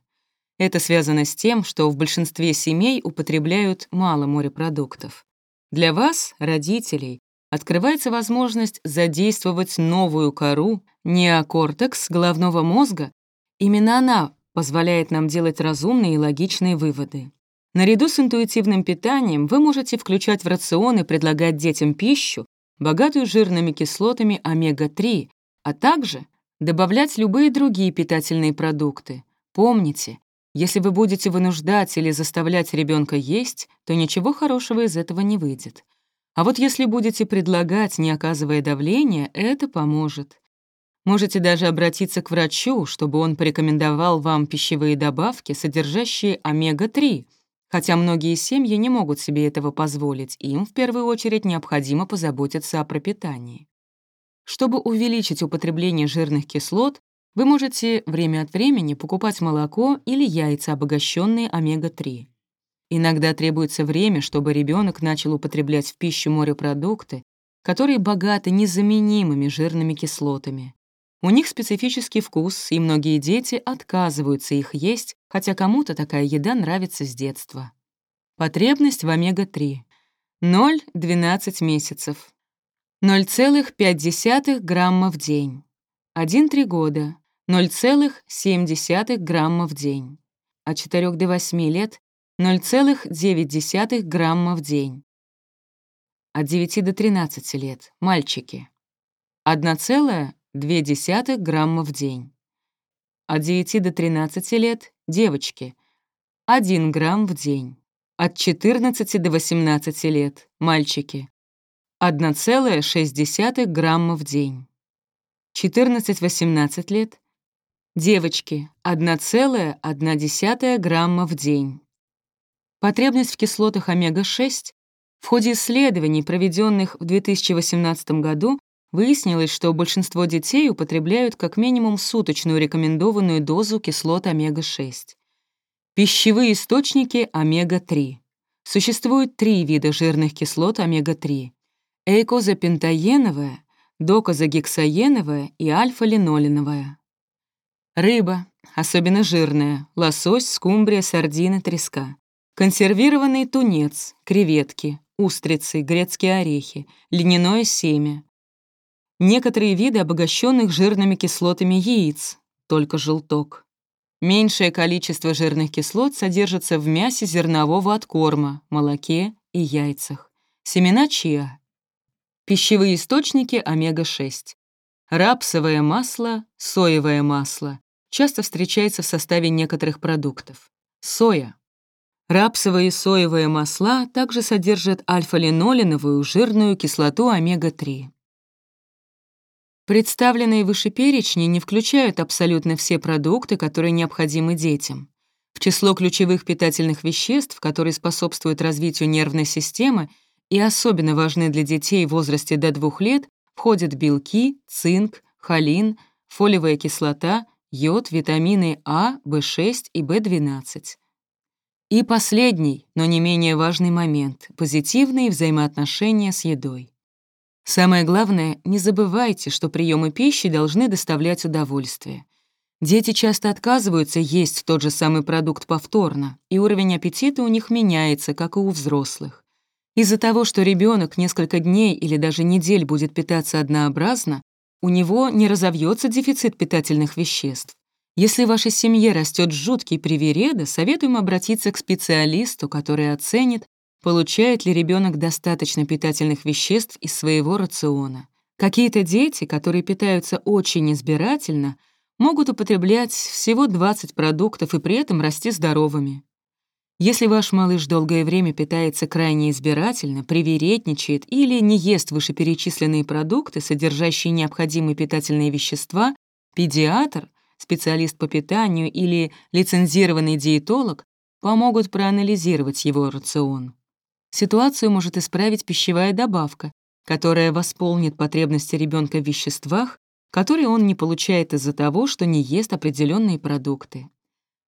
Это связано с тем, что в большинстве семей употребляют мало морепродуктов. Для вас, родителей, открывается возможность задействовать новую кору, неокортекс головного мозга. Именно она позволяет нам делать разумные и логичные выводы. Наряду с интуитивным питанием вы можете включать в рацион и предлагать детям пищу, богатую жирными кислотами омега-3, а также Добавлять любые другие питательные продукты. Помните, если вы будете вынуждать или заставлять ребенка есть, то ничего хорошего из этого не выйдет. А вот если будете предлагать, не оказывая давления, это поможет. Можете даже обратиться к врачу, чтобы он порекомендовал вам пищевые добавки, содержащие омега-3, хотя многие семьи не могут себе этого позволить, им в первую очередь необходимо позаботиться о пропитании. Чтобы увеличить употребление жирных кислот, вы можете время от времени покупать молоко или яйца, обогащенные омега-3. Иногда требуется время, чтобы ребенок начал употреблять в пищу морепродукты, которые богаты незаменимыми жирными кислотами. У них специфический вкус, и многие дети отказываются их есть, хотя кому-то такая еда нравится с детства. Потребность в омега-3. 0-12 месяцев. 0,5 грамма в день. 1-3 года. 0,7 грамма в день. От 4 до 8 лет 0,9 грамма в день. От 9 до 13 лет — мальчики. 1,2 грамма в день. От 9 до 13 лет — девочки. 1 грамм в день. От 14 до 18 лет — мальчики. 1,6 грамма в день. 14-18 лет Девочки, 1,1 грамма в день. Потребность в кислотах омега-6 в ходе исследований, проведенных в 2018 году, выяснилось, что большинство детей употребляют как минимум суточную рекомендованную дозу кислот омега-6. Пищевые источники омега-3. Существует три вида жирных кислот омега-3 — эйкозапентаеновая, докозагексаеновая и альфа-линолиновая. Рыба, особенно жирная, лосось, скумбрия, сардины, треска. Консервированный тунец, креветки, устрицы, грецкие орехи, льняное семя. Некоторые виды обогащенных жирными кислотами яиц, только желток. Меньшее количество жирных кислот содержится в мясе зернового откорма, молоке и яйцах. Семена чиа. Пищевые источники омега-6. Рапсовое масло, соевое масло, часто встречается в составе некоторых продуктов. Соя. Рапсовые и соевые масла также содержат альфа-линолиновую жирную кислоту омега-3. Представленные выше перечни не включают абсолютно все продукты, которые необходимы детям. В число ключевых питательных веществ, которые способствуют развитию нервной системы и особенно важны для детей в возрасте до 2 лет, входят белки, цинк, холин, фолиевая кислота, йод, витамины А, В6 и В12. И последний, но не менее важный момент — позитивные взаимоотношения с едой. Самое главное, не забывайте, что приемы пищи должны доставлять удовольствие. Дети часто отказываются есть тот же самый продукт повторно, и уровень аппетита у них меняется, как и у взрослых. Из-за того, что ребенок несколько дней или даже недель будет питаться однообразно, у него не разовьется дефицит питательных веществ. Если в вашей семье растет жуткий привереда, советуем обратиться к специалисту, который оценит, получает ли ребенок достаточно питательных веществ из своего рациона. Какие-то дети, которые питаются очень избирательно, могут употреблять всего 20 продуктов и при этом расти здоровыми. Если ваш малыш долгое время питается крайне избирательно, привередничает или не ест вышеперечисленные продукты, содержащие необходимые питательные вещества, педиатр, специалист по питанию или лицензированный диетолог помогут проанализировать его рацион. Ситуацию может исправить пищевая добавка, которая восполнит потребности ребенка в веществах, которые он не получает из-за того, что не ест определенные продукты.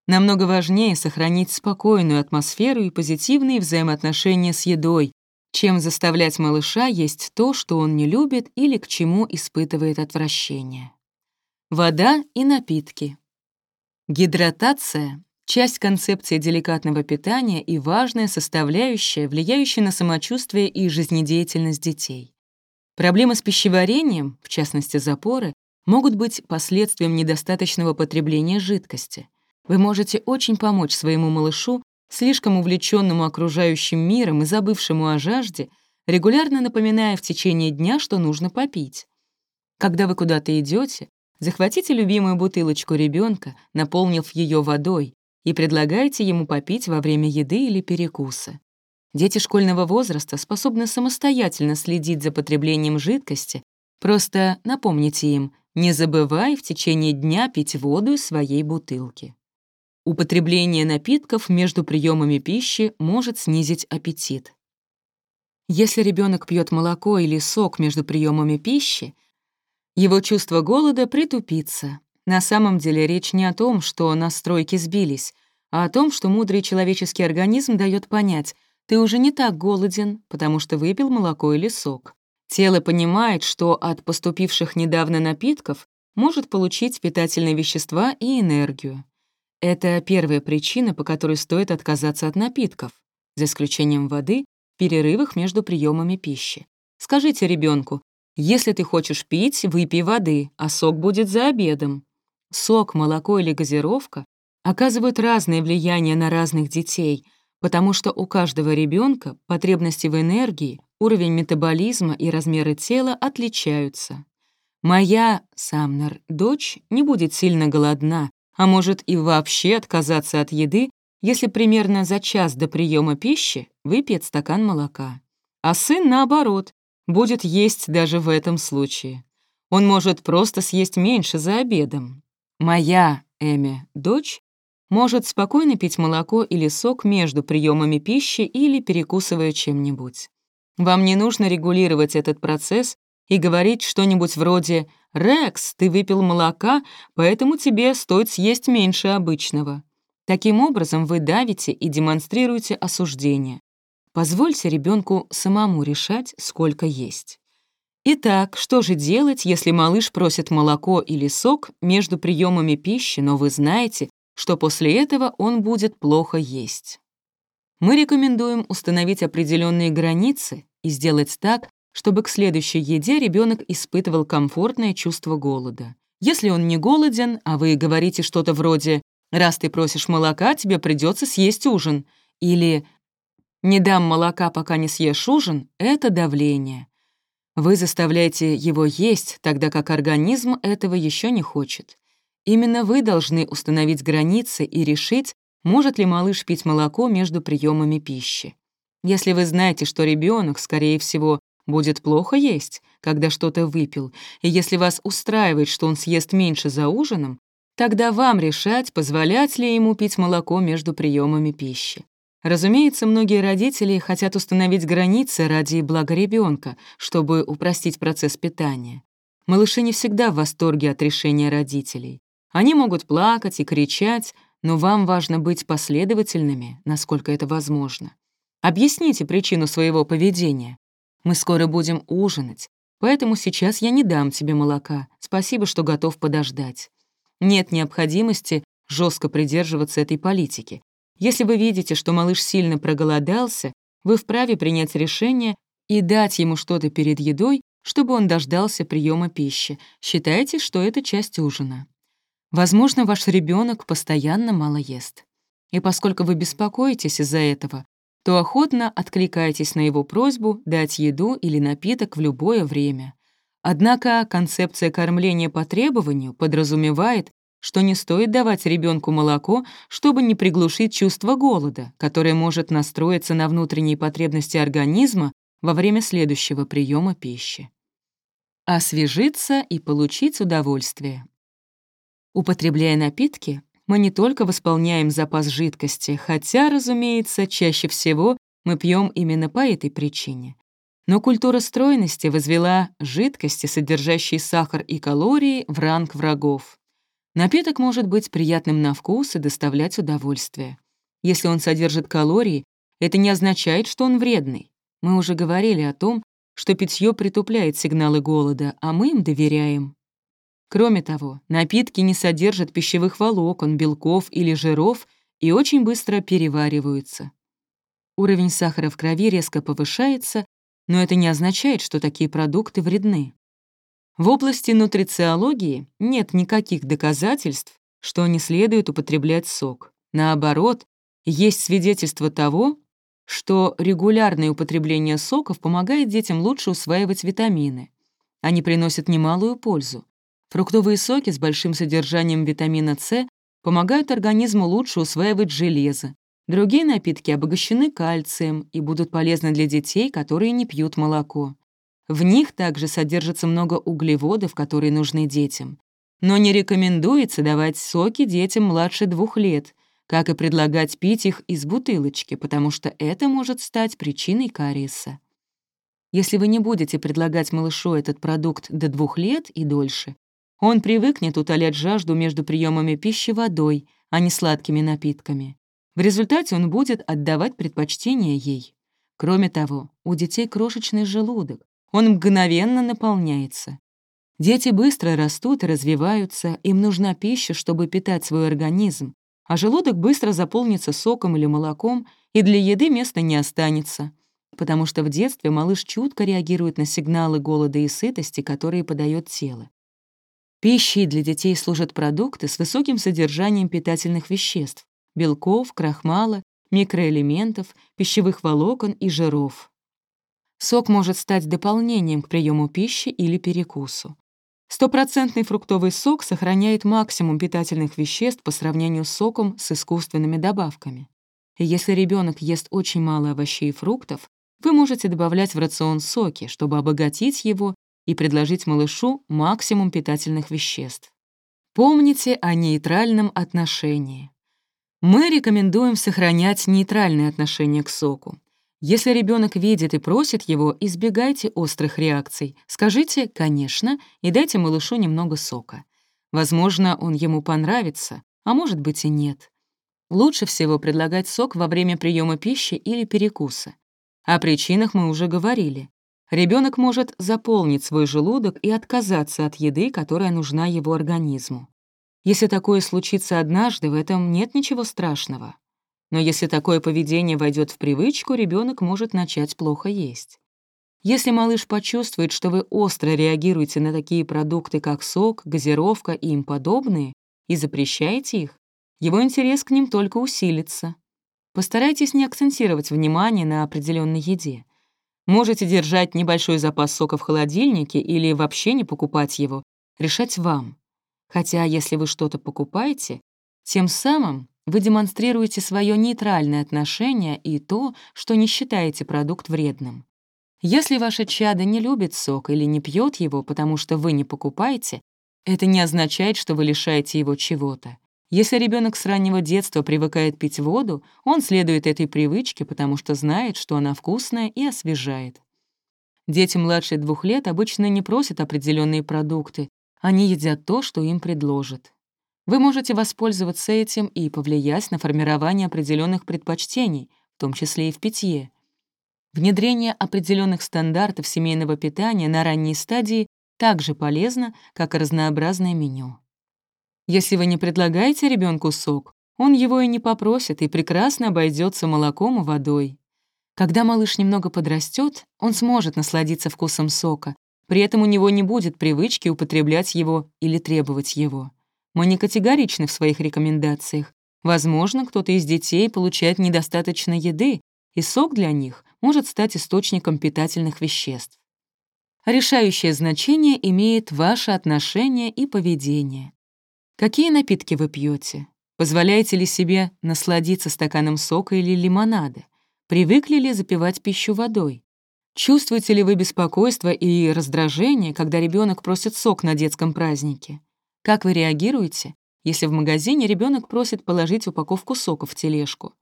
Намного важнее сохранить спокойную атмосферу и позитивные взаимоотношения с едой, чем заставлять малыша есть то, что он не любит или к чему испытывает отвращение. Вода и напитки. Гидратация — часть концепции деликатного питания и важная составляющая, влияющая на самочувствие и жизнедеятельность детей. Проблемы с пищеварением, в частности запоры, могут быть последствием недостаточного потребления жидкости — вы можете очень помочь своему малышу, слишком увлеченному окружающим миром и забывшему о жажде, регулярно напоминая в течение дня, что нужно попить. Когда вы куда-то идете, Захватите любимую бутылочку ребенка, наполнив ее водой, и предлагайте ему попить во время еды или перекуса. Дети школьного возраста способны самостоятельно следить за потреблением жидкости, просто напомните им, не забывай в течение дня пить воду из своей бутылки. Употребление напитков между приемами пищи может снизить аппетит. Если ребенок пьет молоко или сок между приемами пищи, его чувство голода притупится. На самом деле речь не о том, что настройки сбились, а о том, что мудрый человеческий организм дает понять, ты уже не так голоден, потому что выпил молоко или сок. Тело понимает, что от поступивших недавно напитков может получить питательные вещества и энергию. Это первая причина, по которой стоит отказаться от напитков, за исключением воды, в перерывах между приемами пищи. Скажите ребенку, если ты хочешь пить, выпей воды, а сок будет за обедом. Сок, молоко или газировка оказывают разное влияние на разных детей, потому что у каждого ребенка потребности в энергии, уровень метаболизма и размеры тела отличаются. Моя, Самнер, дочь не будет сильно голодна, а может и вообще отказаться от еды, если примерно за час до приема пищи выпьет стакан молока. А сын, наоборот, будет есть даже в этом случае. Он может просто съесть меньше за обедом. Моя, Эми, дочь, может спокойно пить молоко или сок между приемами пищи или перекусывая чем-нибудь. Вам не нужно регулировать этот процесс и говорить что-нибудь вроде «Рекс, ты выпил молока, поэтому тебе стоит съесть меньше обычного». Таким образом вы давите и демонстрируете осуждение. Позвольте ребенку самому решать, сколько есть. Итак, что же делать, если малыш просит молоко или сок между приемами пищи, но вы знаете, что после этого он будет плохо есть? Мы рекомендуем установить определенные границы и сделать так, чтобы к следующей еде ребенок испытывал комфортное чувство голода. Если он не голоден, а вы говорите что-то вроде «раз ты просишь молока, тебе придется съесть ужин» или не дам молока, пока не съешь ужин — это давление. Вы заставляете его есть, тогда как организм этого еще не хочет. Именно вы должны установить границы и решить, может ли малыш пить молоко между приемами пищи. Если вы знаете, что ребенок, скорее всего, будет плохо есть, когда что-то выпил, и если вас устраивает, что он съест меньше за ужином, тогда вам решать, позволять ли ему пить молоко между приемами пищи. Разумеется, многие родители хотят установить границы ради блага ребенка, чтобы упростить процесс питания. Малыши не всегда в восторге от решения родителей. Они могут плакать и кричать, но вам важно быть последовательными, насколько это возможно. Объясните причину своего поведения. Мы скоро будем ужинать, поэтому сейчас я не дам тебе молока. Спасибо, что готов подождать. Нет необходимости жестко придерживаться этой политики. Если вы видите, что малыш сильно проголодался, вы вправе принять решение и дать ему что-то перед едой, чтобы он дождался приема пищи. Считайте, что это часть ужина. Возможно, ваш ребенок постоянно мало ест. И поскольку вы беспокоитесь из-за этого, то охотно откликаетесь на его просьбу дать еду или напиток в любое время. Однако концепция кормления по требованию подразумевает, что не стоит давать ребенку молоко, чтобы не приглушить чувство голода, которое может настроиться на внутренние потребности организма во время следующего приема пищи. Освежиться и получить удовольствие. Употребляя напитки, мы не только восполняем запас жидкости, хотя, разумеется, чаще всего мы пьем именно по этой причине. Но культура стройности возвела жидкости, содержащие сахар и калории, в ранг врагов. Напиток может быть приятным на вкус и доставлять удовольствие. Если он содержит калории, это не означает, что он вредный. Мы уже говорили о том, что питье притупляет сигналы голода, а мы им доверяем. Кроме того, напитки не содержат пищевых волокон, белков или жиров и очень быстро перевариваются. Уровень сахара в крови резко повышается, но это не означает, что такие продукты вредны. В области нутрициологии нет никаких доказательств, что не следует употреблять сок. Наоборот, есть свидетельство того, что регулярное употребление соков помогает детям лучше усваивать витамины. Они приносят немалую пользу. Фруктовые соки с большим содержанием витамина С помогают организму лучше усваивать железо. Другие напитки обогащены кальцием и будут полезны для детей, которые не пьют молоко. В них также содержится много углеводов, которые нужны детям. Но не рекомендуется давать соки детям младше двух лет, как и предлагать пить их из бутылочки, потому что это может стать причиной кариеса. Если вы не будете предлагать малышу этот продукт до двух лет и дольше, он привыкнет утолять жажду между приемами пищи водой, а не сладкими напитками. В результате он будет отдавать предпочтение ей. Кроме того, у детей крошечный желудок, он мгновенно наполняется. Дети быстро растут и развиваются, им нужна пища, чтобы питать свой организм, а желудок быстро заполнится соком или молоком, и для еды места не останется, потому что в детстве малыш чутко реагирует на сигналы голода и сытости, которые подает тело. Пищей для детей служат продукты с высоким содержанием питательных веществ — белков, крахмала, микроэлементов, пищевых волокон и жиров. Сок может стать дополнением к приему пищи или перекусу. Стопроцентный фруктовый сок сохраняет максимум питательных веществ по сравнению с соком с искусственными добавками. И если ребенок ест очень мало овощей и фруктов, вы можете добавлять в рацион соки, чтобы обогатить его и предложить малышу максимум питательных веществ. Помните о нейтральном отношении. Мы рекомендуем сохранять нейтральное отношение к соку. Если ребенок видит и просит его, избегайте острых реакций. Скажите «конечно» и дайте малышу немного сока. Возможно, он ему понравится, а может быть и нет. Лучше всего предлагать сок во время приема пищи или перекуса. О причинах мы уже говорили. Ребенок может заполнить свой желудок и отказаться от еды, которая нужна его организму. Если такое случится однажды, в этом нет ничего страшного. Но если такое поведение войдет в привычку, ребенок может начать плохо есть. Если малыш почувствует, что вы остро реагируете на такие продукты, как сок, газировка и им подобные, и запрещаете их, его интерес к ним только усилится. Постарайтесь не акцентировать внимание на определенной еде. Можете держать небольшой запас сока в холодильнике или вообще не покупать его. Решать вам. Хотя если вы что-то покупаете, тем самым вы демонстрируете свое нейтральное отношение и то, что не считаете продукт вредным. Если ваше чадо не любит сок или не пьет его, потому что вы не покупаете, это не означает, что вы лишаете его чего-то. Если ребенок с раннего детства привыкает пить воду, он следует этой привычке, потому что знает, что она вкусная и освежает. Дети младше двух лет обычно не просят определенные продукты, они едят то, что им предложат. Вы можете воспользоваться этим и повлиять на формирование определенных предпочтений, в том числе и в питье. Внедрение определенных стандартов семейного питания на ранней стадии также полезно, как и разнообразное меню. Если вы не предлагаете ребенку сок, он его и не попросит и прекрасно обойдется молоком и водой. Когда малыш немного подрастет, он сможет насладиться вкусом сока, при этом у него не будет привычки употреблять его или требовать его. Мы не категоричны в своих рекомендациях. Возможно, кто-то из детей получает недостаточно еды, и сок для них может стать источником питательных веществ. Решающее значение имеет ваше отношение и поведение. Какие напитки вы пьете? Позволяете ли себе насладиться стаканом сока или лимонада? Привыкли ли запивать пищу водой? Чувствуете ли вы беспокойство и раздражение, когда ребенок просит сок на детском празднике? Как вы реагируете, если в магазине ребенок просит положить упаковку сока в тележку?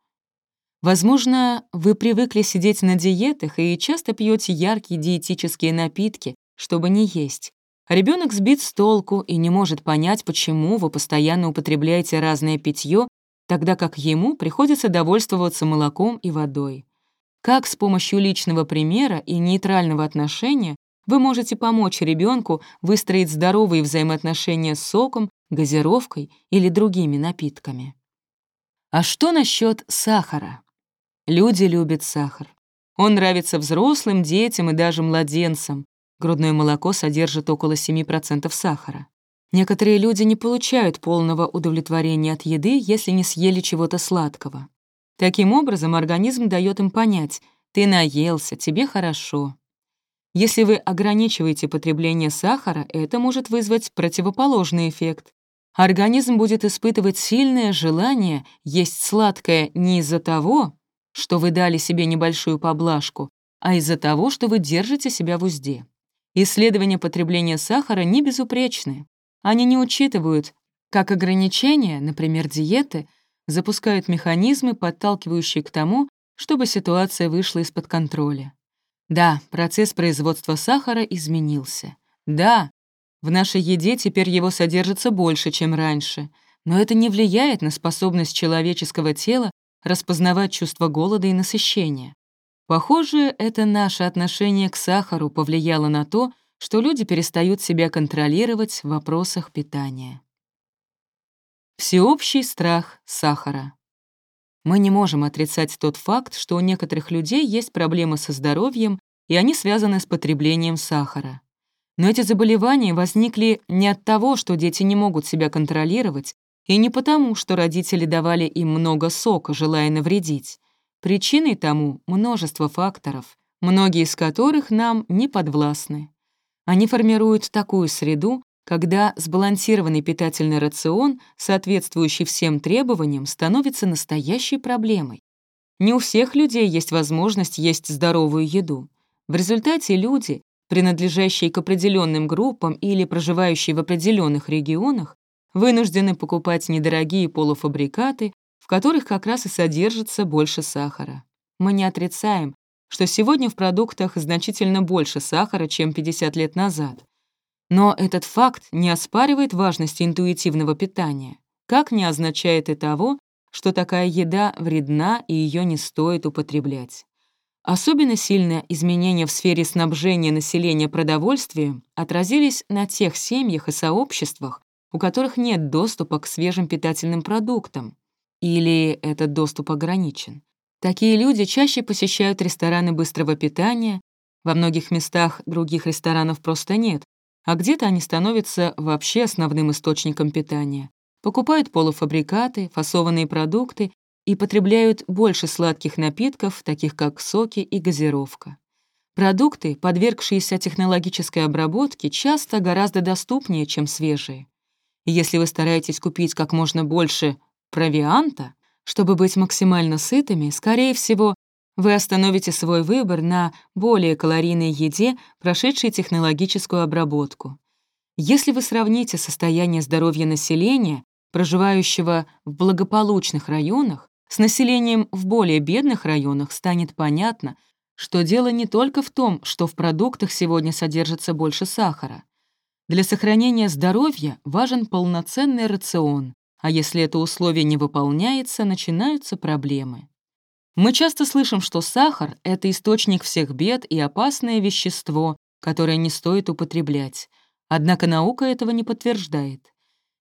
Возможно, вы привыкли сидеть на диетах и часто пьете яркие диетические напитки, чтобы не есть. Ребенок сбит с толку и не может понять, почему вы постоянно употребляете разное питье, тогда как ему приходится довольствоваться молоком и водой. Как с помощью личного примера и нейтрального отношения вы можете помочь ребенку выстроить здоровые взаимоотношения с соком, газировкой или другими напитками. А что насчет сахара? Люди любят сахар. Он нравится взрослым, детям и даже младенцам. Грудное молоко содержит около 7% сахара. Некоторые люди не получают полного удовлетворения от еды, если не съели чего-то сладкого. Таким образом, организм дает им понять, ты наелся, тебе хорошо. Если вы ограничиваете потребление сахара, это может вызвать противоположный эффект. Организм будет испытывать сильное желание есть сладкое не из-за того, что вы дали себе небольшую поблажку, а из-за того, что вы держите себя в узде. Исследования потребления сахара не безупречны. Они не учитывают, как ограничения, например, диеты, запускают механизмы, подталкивающие к тому, чтобы ситуация вышла из-под контроля. Да, процесс производства сахара изменился. Да, в нашей еде теперь его содержится больше, чем раньше, но это не влияет на способность человеческого тела распознавать чувство голода и насыщения. Похоже, это наше отношение к сахару повлияло на то, что люди перестают себя контролировать в вопросах питания. Всеобщий страх сахара. Мы не можем отрицать тот факт, что у некоторых людей есть проблемы со здоровьем, и они связаны с потреблением сахара. Но эти заболевания возникли не от того, что дети не могут себя контролировать, и не потому, что родители давали им много сока, желая навредить. Причиной тому множество факторов, многие из которых нам не подвластны. Они формируют такую среду, когда сбалансированный питательный рацион, соответствующий всем требованиям, становится настоящей проблемой. Не у всех людей есть возможность есть здоровую еду. В результате люди, принадлежащие к определенным группам или проживающие в определенных регионах, вынуждены покупать недорогие полуфабрикаты, в которых как раз и содержится больше сахара. Мы не отрицаем, что сегодня в продуктах значительно больше сахара, чем 50 лет назад. Но этот факт не оспаривает важности интуитивного питания, как не означает и того, что такая еда вредна и ее не стоит употреблять. Особенно сильное изменения в сфере снабжения населения продовольствием отразились на тех семьях и сообществах, у которых нет доступа к свежим питательным продуктам, или этот доступ ограничен. Такие люди чаще посещают рестораны быстрого питания, во многих местах других ресторанов просто нет, а где-то они становятся вообще основным источником питания. Покупают полуфабрикаты, фасованные продукты и потребляют больше сладких напитков, таких как соки и газировка. Продукты, подвергшиеся технологической обработке, часто гораздо доступнее, чем свежие. Если вы стараетесь купить как можно больше провианта, чтобы быть максимально сытыми, скорее всего, вы остановите свой выбор на более калорийной еде, прошедшей технологическую обработку. Если вы сравните состояние здоровья населения, проживающего в благополучных районах, с населением в более бедных районах, станет понятно, что дело не только в том, что в продуктах сегодня содержится больше сахара. Для сохранения здоровья важен полноценный рацион, а если это условие не выполняется, начинаются проблемы. Мы часто слышим, что сахар — это источник всех бед и опасное вещество, которое не стоит употреблять. Однако наука этого не подтверждает.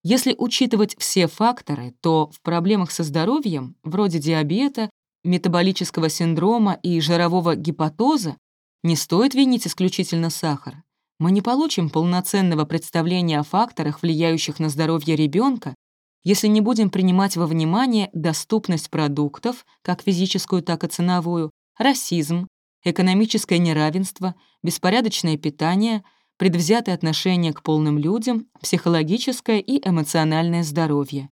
Если учитывать все факторы, то в проблемах со здоровьем, вроде диабета, метаболического синдрома и жирового гепатоза, не стоит винить исключительно сахар мы не получим полноценного представления о факторах, влияющих на здоровье ребенка, если не будем принимать во внимание доступность продуктов, как физическую, так и ценовую, расизм, экономическое неравенство, беспорядочное питание, предвзятое отношение к полным людям, психологическое и эмоциональное здоровье.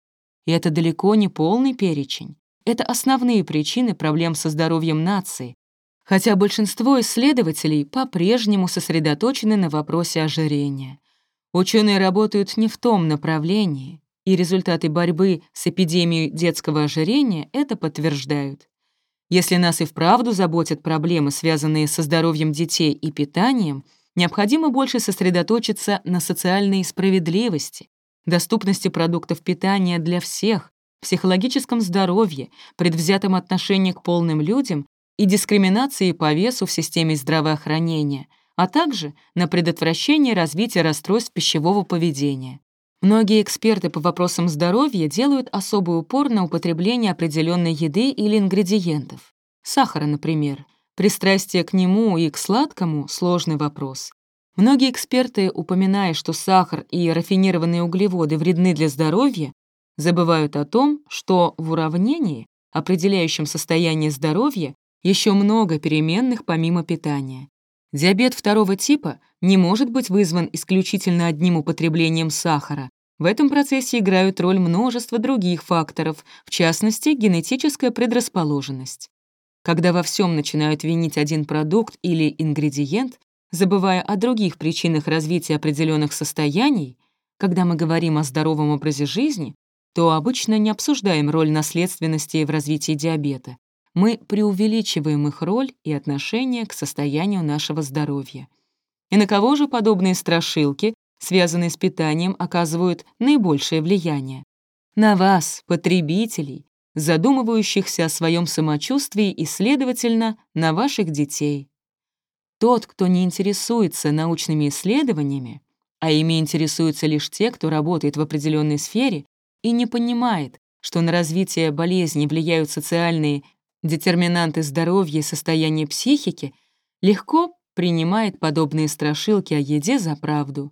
И это далеко не полный перечень. Это основные причины проблем со здоровьем нации, хотя большинство исследователей по-прежнему сосредоточены на вопросе ожирения. Ученые работают не в том направлении, и результаты борьбы с эпидемией детского ожирения это подтверждают. Если нас и вправду заботят проблемы, связанные со здоровьем детей и питанием, необходимо больше сосредоточиться на социальной справедливости, доступности продуктов питания для всех, психологическом здоровье, предвзятом отношении к полным людям и дискриминации по весу в системе здравоохранения, а также на предотвращение развития расстройств пищевого поведения. Многие эксперты по вопросам здоровья делают особый упор на употребление определенной еды или ингредиентов. Сахара, например. Пристрастие к нему и к сладкому — сложный вопрос. Многие эксперты, упоминая, что сахар и рафинированные углеводы вредны для здоровья, забывают о том, что в уравнении, определяющем состояние здоровья, еще много переменных помимо питания. Диабет второго типа не может быть вызван исключительно одним употреблением сахара. В этом процессе играют роль множество других факторов, в частности, генетическая предрасположенность. Когда во всем начинают винить один продукт или ингредиент, забывая о других причинах развития определенных состояний, когда мы говорим о здоровом образе жизни, то обычно не обсуждаем роль наследственности в развитии диабета. Мы преувеличиваем их роль и отношение к состоянию нашего здоровья. И на кого же подобные страшилки, связанные с питанием, оказывают наибольшее влияние? На вас, потребителей, задумывающихся о своем самочувствии и, следовательно, на ваших детей. Тот, кто не интересуется научными исследованиями, а ими интересуются лишь те, кто работает в определенной сфере и не понимает, что на развитие болезни влияют социальные детерминанты здоровья и состояния психики, легко принимает подобные страшилки о еде за правду.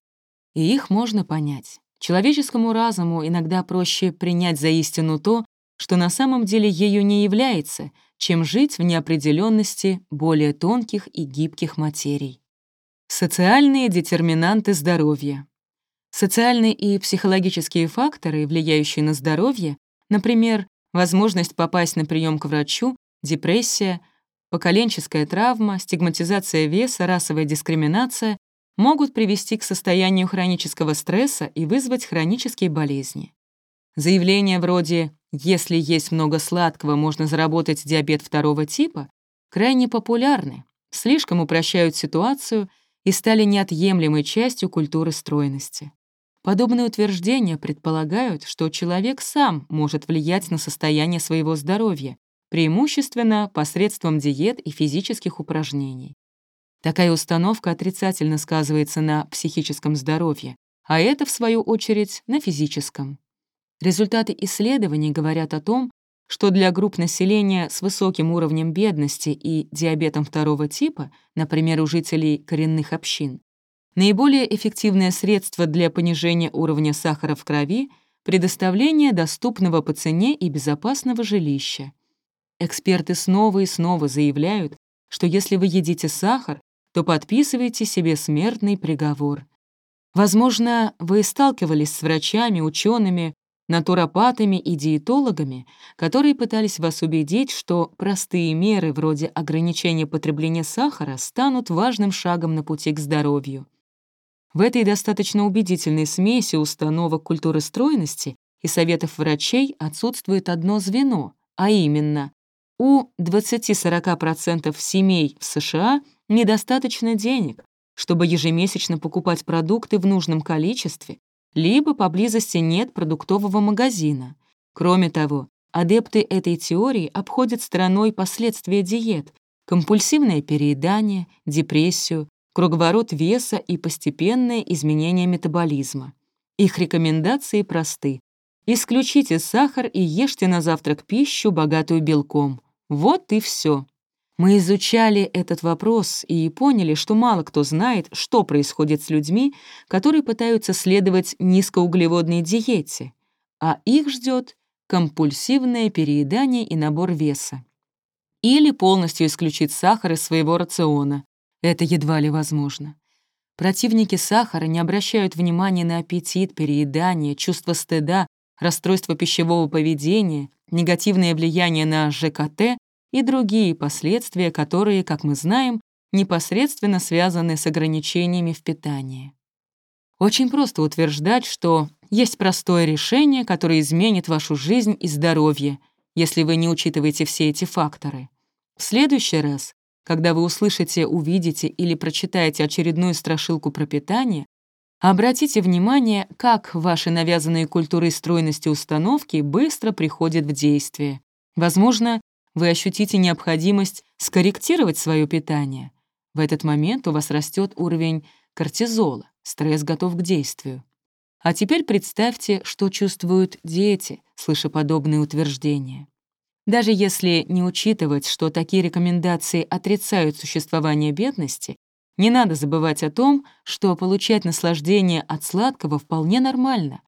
И их можно понять. Человеческому разуму иногда проще принять за истину то, что на самом деле ею не является — чем жить в неопределенности более тонких и гибких материй. Социальные детерминанты здоровья. Социальные и психологические факторы, влияющие на здоровье, например, возможность попасть на прием к врачу, депрессия, поколенческая травма, стигматизация веса, расовая дискриминация, могут привести к состоянию хронического стресса и вызвать хронические болезни. Заявления вроде «если есть много сладкого, можно заработать диабет второго типа» крайне популярны, слишком упрощают ситуацию и стали неотъемлемой частью культуры стройности. Подобные утверждения предполагают, что человек сам может влиять на состояние своего здоровья, преимущественно посредством диет и физических упражнений. Такая установка отрицательно сказывается на психическом здоровье, а это, в свою очередь, на физическом. Результаты исследований говорят о том, что для групп населения с высоким уровнем бедности и диабетом второго типа, например, у жителей коренных общин, наиболее эффективное средство для понижения уровня сахара в крови — предоставление доступного по цене и безопасного жилища. Эксперты снова и снова заявляют, что если вы едите сахар, то подписываете себе смертный приговор. Возможно, вы сталкивались с врачами, учеными, натуропатами и диетологами, которые пытались вас убедить, что простые меры вроде ограничения потребления сахара станут важным шагом на пути к здоровью. В этой достаточно убедительной смеси установок культуры стройности и советов врачей отсутствует одно звено, а именно у 20-40% семей в США недостаточно денег, чтобы ежемесячно покупать продукты в нужном количестве либо поблизости нет продуктового магазина. Кроме того, адепты этой теории обходят стороной последствия диет, компульсивное переедание, депрессию, круговорот веса и постепенное изменение метаболизма. Их рекомендации просты. Исключите сахар и ешьте на завтрак пищу, богатую белком. Вот и все. Мы изучали этот вопрос и поняли, что мало кто знает, что происходит с людьми, которые пытаются следовать низкоуглеводной диете, а их ждет компульсивное переедание и набор веса. Или полностью исключить сахар из своего рациона. Это едва ли возможно. Противники сахара не обращают внимания на аппетит, переедание, чувство стыда, расстройство пищевого поведения, негативное влияние на ЖКТ и другие последствия, которые, как мы знаем, непосредственно связаны с ограничениями в питании. Очень просто утверждать, что есть простое решение, которое изменит вашу жизнь и здоровье, если вы не учитываете все эти факторы. В следующий раз, когда вы услышите, увидите или прочитаете очередную страшилку про питание, обратите внимание, как ваши навязанные культурой стройности установки быстро приходят в действие. Возможно, вы ощутите необходимость скорректировать свое питание. В этот момент у вас растет уровень кортизола, стресс готов к действию. А теперь представьте, что чувствуют дети, слыша подобные утверждения. Даже если не учитывать, что такие рекомендации отрицают существование бедности, не надо забывать о том, что получать наслаждение от сладкого вполне нормально.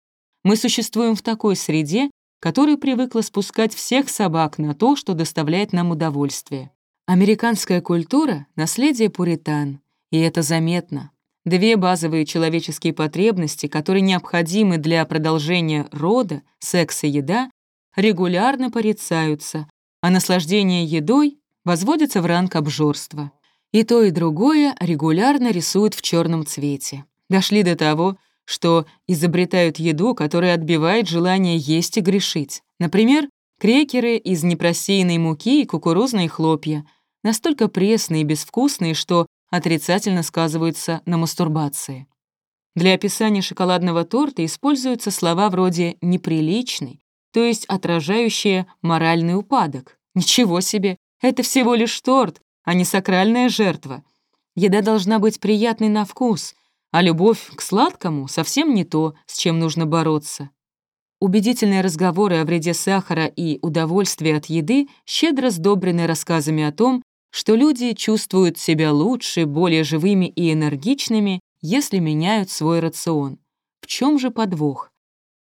Мы существуем в такой среде, которая привыкла спускать всех собак на то, что доставляет нам удовольствие. Американская культура — наследие пуритан, И это заметно. Две базовые человеческие потребности, которые необходимы для продолжения рода, секс и еда, регулярно порицаются, а наслаждение едой возводится в ранг обжорства. И то, и другое регулярно рисуют в черном цвете. Дошли до того, что изобретают еду, которая отбивает желание есть и грешить. Например, крекеры из непросеянной муки и кукурузные хлопья, настолько пресные и безвкусные, что отрицательно сказываются на мастурбации. Для описания шоколадного торта используются слова вроде «неприличный», то есть отражающие моральный упадок. Ничего себе, это всего лишь торт, а не сакральная жертва. Еда должна быть приятной на вкус, а любовь к сладкому совсем не то, с чем нужно бороться. Убедительные разговоры о вреде сахара и удовольствии от еды щедро сдобрены рассказами о том, что люди чувствуют себя лучше, более живыми и энергичными, если меняют свой рацион. В чем же подвох?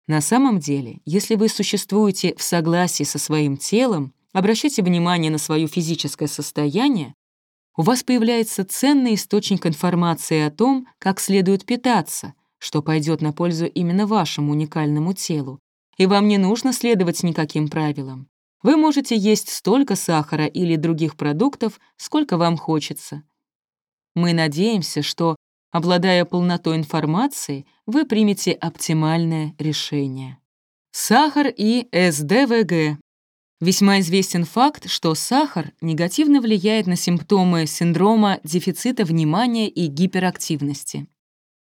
На самом деле, если вы существуете в согласии со своим телом, обращайте внимание на свое физическое состояние, у вас появляется ценный источник информации о том, как следует питаться, что пойдет на пользу именно вашему уникальному телу, и вам не нужно следовать никаким правилам. Вы можете есть столько сахара или других продуктов, сколько вам хочется. Мы надеемся, что, обладая полнотой информации, вы примете оптимальное решение. Сахар и СДВГ Весьма известен факт, что сахар негативно влияет на симптомы синдрома дефицита внимания и гиперактивности.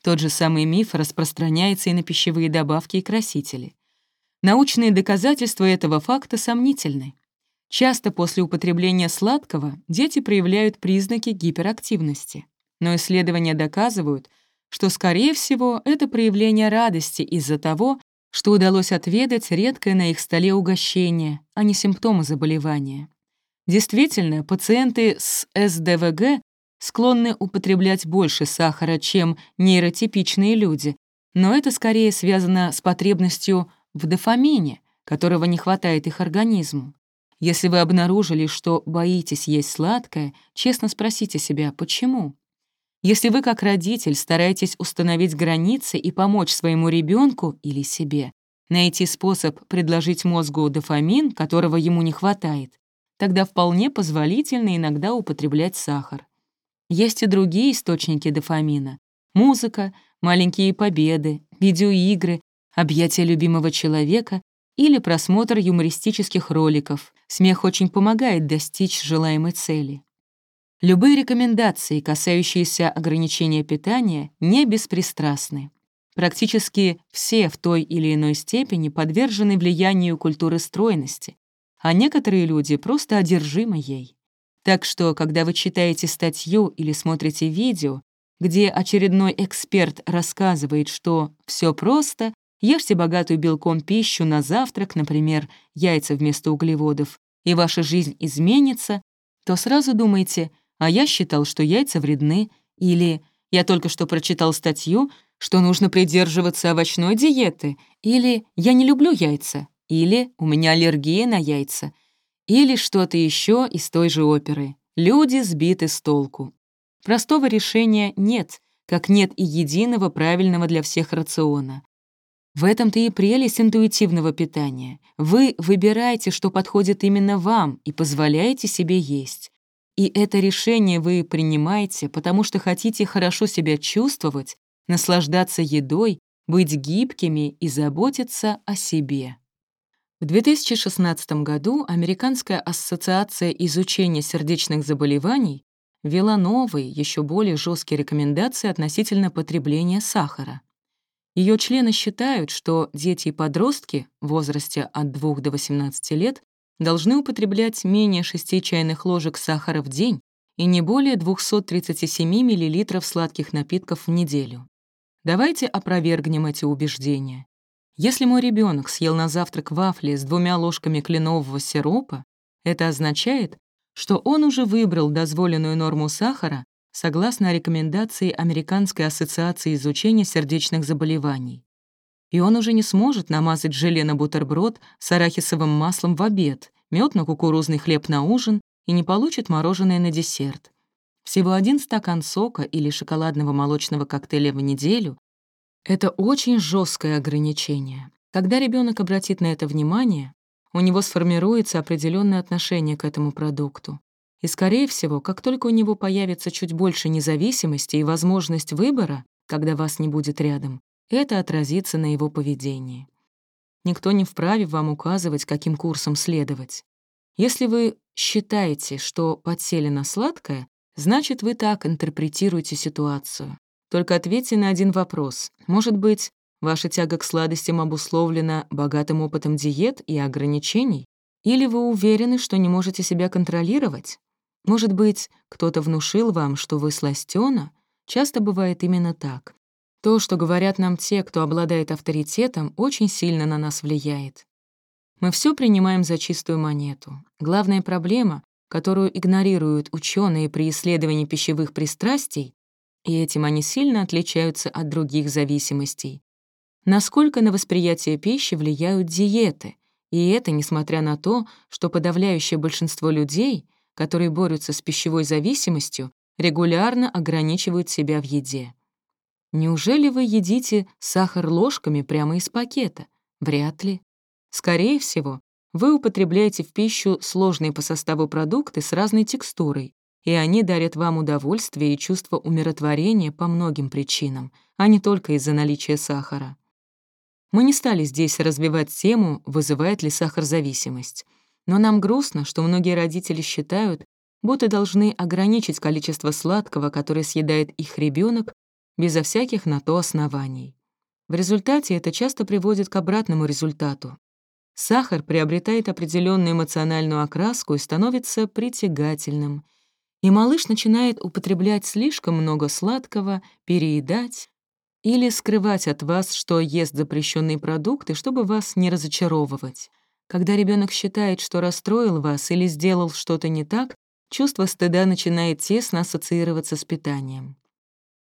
Тот же самый миф распространяется и на пищевые добавки и красители. Научные доказательства этого факта сомнительны. Часто после употребления сладкого дети проявляют признаки гиперактивности. Но исследования доказывают, что, скорее всего, это проявление радости из-за того, что удалось отведать редкое на их столе угощение, а не симптомы заболевания. Действительно, пациенты с СДВГ склонны употреблять больше сахара, чем нейротипичные люди, но это скорее связано с потребностью в дофамине, которого не хватает их организму. Если вы обнаружили, что боитесь есть сладкое, честно спросите себя, почему? Если вы как родитель стараетесь установить границы и помочь своему ребенку или себе, найти способ предложить мозгу дофамин, которого ему не хватает, тогда вполне позволительно иногда употреблять сахар. Есть и другие источники дофамина. Музыка, маленькие победы, видеоигры, объятия любимого человека или просмотр юмористических роликов. Смех очень помогает достичь желаемой цели. Любые рекомендации, касающиеся ограничения питания, не беспристрастны. Практически все в той или иной степени подвержены влиянию культуры стройности, а некоторые люди просто одержимы ей. Так что, когда вы читаете статью или смотрите видео, где очередной эксперт рассказывает, что все просто, ешьте богатую белком пищу на завтрак, например, яйца вместо углеводов, и ваша жизнь изменится, то сразу думайте — а я считал, что яйца вредны, или я только что прочитал статью, что нужно придерживаться овощной диеты, или я не люблю яйца, или у меня аллергия на яйца, или что-то еще из той же оперы. Люди сбиты с толку. Простого решения нет, как нет и единого правильного для всех рациона. В этом-то и прелесть интуитивного питания. Вы выбираете, что подходит именно вам, и позволяете себе есть. И это решение вы принимаете, потому что хотите хорошо себя чувствовать, наслаждаться едой, быть гибкими и заботиться о себе. В 2016 году Американская ассоциация изучения сердечных заболеваний ввела новые, еще более жесткие рекомендации относительно потребления сахара. Ее члены считают, что дети и подростки в возрасте от 2 до 18 лет должны употреблять менее 6 чайных ложек сахара в день и не более 237 мл сладких напитков в неделю. Давайте опровергнем эти убеждения. Если мой ребенок съел на завтрак вафли с двумя ложками кленового сиропа, это означает, что он уже выбрал дозволенную норму сахара согласно рекомендации Американской ассоциации изучения сердечных заболеваний и он уже не сможет намазать желе на бутерброд с арахисовым маслом в обед, мед на кукурузный хлеб на ужин и не получит мороженое на десерт. Всего один стакан сока или шоколадного молочного коктейля в неделю — это очень жесткое ограничение. Когда ребенок обратит на это внимание, у него сформируется определенное отношение к этому продукту. И, скорее всего, как только у него появится чуть больше независимости и возможность выбора, когда вас не будет рядом, это отразится на его поведении. Никто не вправе вам указывать, каким курсом следовать. Если вы считаете, что подсели на сладкое, значит, вы так интерпретируете ситуацию. Только ответьте на один вопрос. Может быть, ваша тяга к сладостям обусловлена богатым опытом диет и ограничений? Или вы уверены, что не можете себя контролировать? Может быть, кто-то внушил вам, что вы сластёна? Часто бывает именно так. То, что говорят нам те, кто обладает авторитетом, очень сильно на нас влияет. Мы все принимаем за чистую монету. Главная проблема, которую игнорируют ученые при исследовании пищевых пристрастий, и этим они сильно отличаются от других зависимостей. Насколько на восприятие пищи влияют диеты, и это несмотря на то, что подавляющее большинство людей, которые борются с пищевой зависимостью, регулярно ограничивают себя в еде. Неужели вы едите сахар ложками прямо из пакета? Вряд ли. Скорее всего, вы употребляете в пищу сложные по составу продукты с разной текстурой, и они дарят вам удовольствие и чувство умиротворения по многим причинам, а не только из-за наличия сахара. Мы не стали здесь развивать тему, вызывает ли сахар зависимость. Но нам грустно, что многие родители считают, будто должны ограничить количество сладкого, которое съедает их ребенок, безо всяких на то оснований. В результате это часто приводит к обратному результату. Сахар приобретает определенную эмоциональную окраску и становится притягательным. И малыш начинает употреблять слишком много сладкого, переедать или скрывать от вас, что ест запрещенные продукты, чтобы вас не разочаровывать. Когда ребенок считает, что расстроил вас или сделал что-то не так, чувство стыда начинает тесно ассоциироваться с питанием.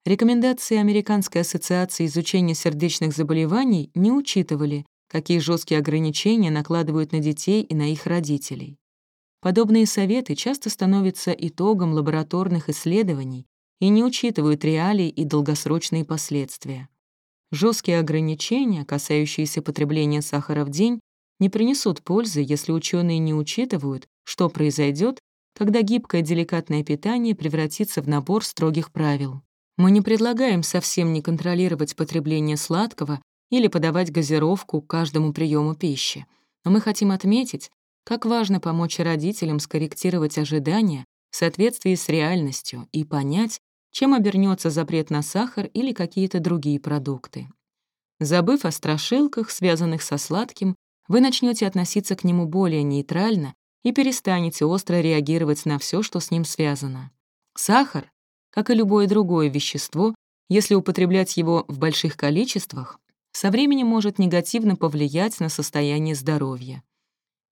Рекомендации Американской ассоциации изучения сердечных заболеваний не учитывали, какие жесткие ограничения накладывают на детей и на их родителей. Подобные советы часто становятся итогом лабораторных исследований и не учитывают реалии и долгосрочные последствия. Жесткие ограничения, касающиеся потребления сахара в день, не принесут пользы, если ученые не учитывают, что произойдет, когда гибкое деликатное питание превратится в набор строгих правил. Мы не предлагаем совсем не контролировать потребление сладкого или подавать газировку к каждому приему пищи, но мы хотим отметить, как важно помочь родителям скорректировать ожидания в соответствии с реальностью и понять, чем обернется запрет на сахар или какие-то другие продукты. Забыв о страшилках, связанных со сладким, вы начнете относиться к нему более нейтрально и перестанете остро реагировать на все, что с ним связано. Сахар как и любое другое вещество, если употреблять его в больших количествах, со временем может негативно повлиять на состояние здоровья.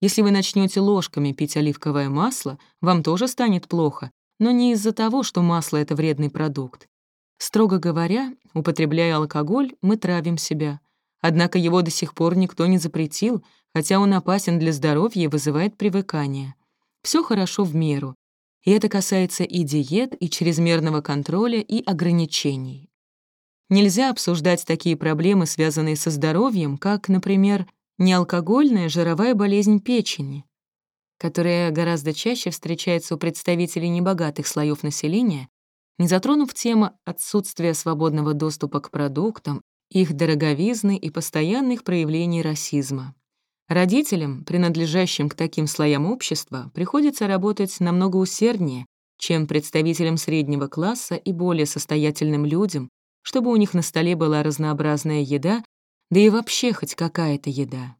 Если вы начнете ложками пить оливковое масло, вам тоже станет плохо, но не из-за того, что масло — это вредный продукт. Строго говоря, употребляя алкоголь, мы травим себя. Однако его до сих пор никто не запретил, хотя он опасен для здоровья и вызывает привыкание. Все хорошо в меру, и это касается и диет, и чрезмерного контроля, и ограничений. Нельзя обсуждать такие проблемы, связанные со здоровьем, как, например, неалкогольная жировая болезнь печени, которая гораздо чаще встречается у представителей небогатых слоев населения, не затронув тему отсутствия свободного доступа к продуктам, их дороговизны и постоянных проявлений расизма. Родителям, принадлежащим к таким слоям общества, приходится работать намного усерднее, чем представителям среднего класса и более состоятельным людям, чтобы у них на столе была разнообразная еда, да и вообще хоть какая-то еда.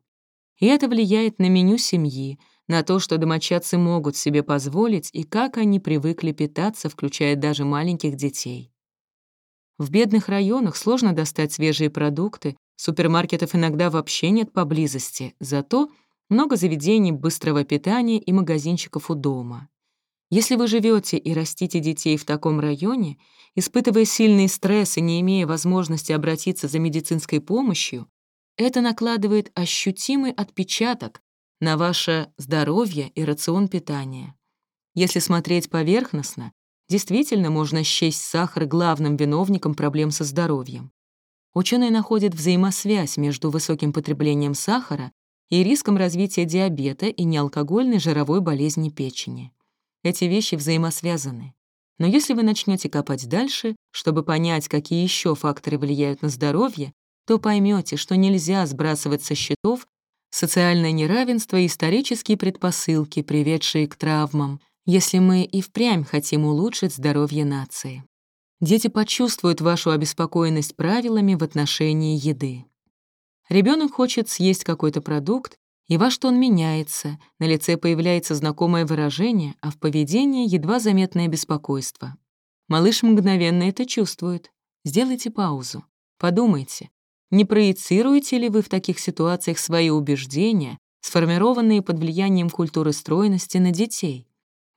И это влияет на меню семьи, на то, что домочадцы могут себе позволить и как они привыкли питаться, включая даже маленьких детей. В бедных районах сложно достать свежие продукты, Супермаркетов иногда вообще нет поблизости, зато много заведений быстрого питания и магазинчиков у дома. Если вы живете и растите детей в таком районе, испытывая сильный стресс и не имея возможности обратиться за медицинской помощью, это накладывает ощутимый отпечаток на ваше здоровье и рацион питания. Если смотреть поверхностно, Действительно, можно счесть сахар главным виновником проблем со здоровьем. Ученые находят взаимосвязь между высоким потреблением сахара и риском развития диабета и неалкогольной жировой болезни печени. Эти вещи взаимосвязаны. Но если вы начнете копать дальше, чтобы понять, какие еще факторы влияют на здоровье, то поймете, что нельзя сбрасывать со счетов социальное неравенство и исторические предпосылки, приведшие к травмам, если мы и впрямь хотим улучшить здоровье нации. Дети почувствуют вашу обеспокоенность правилами в отношении еды. Ребенок хочет съесть какой-то продукт, и ваш тон меняется, на лице появляется знакомое выражение, а в поведении едва заметное беспокойство. Малыш мгновенно это чувствует. Сделайте паузу. Подумайте, не проецируете ли вы в таких ситуациях свои убеждения, сформированные под влиянием культуры стройности на детей?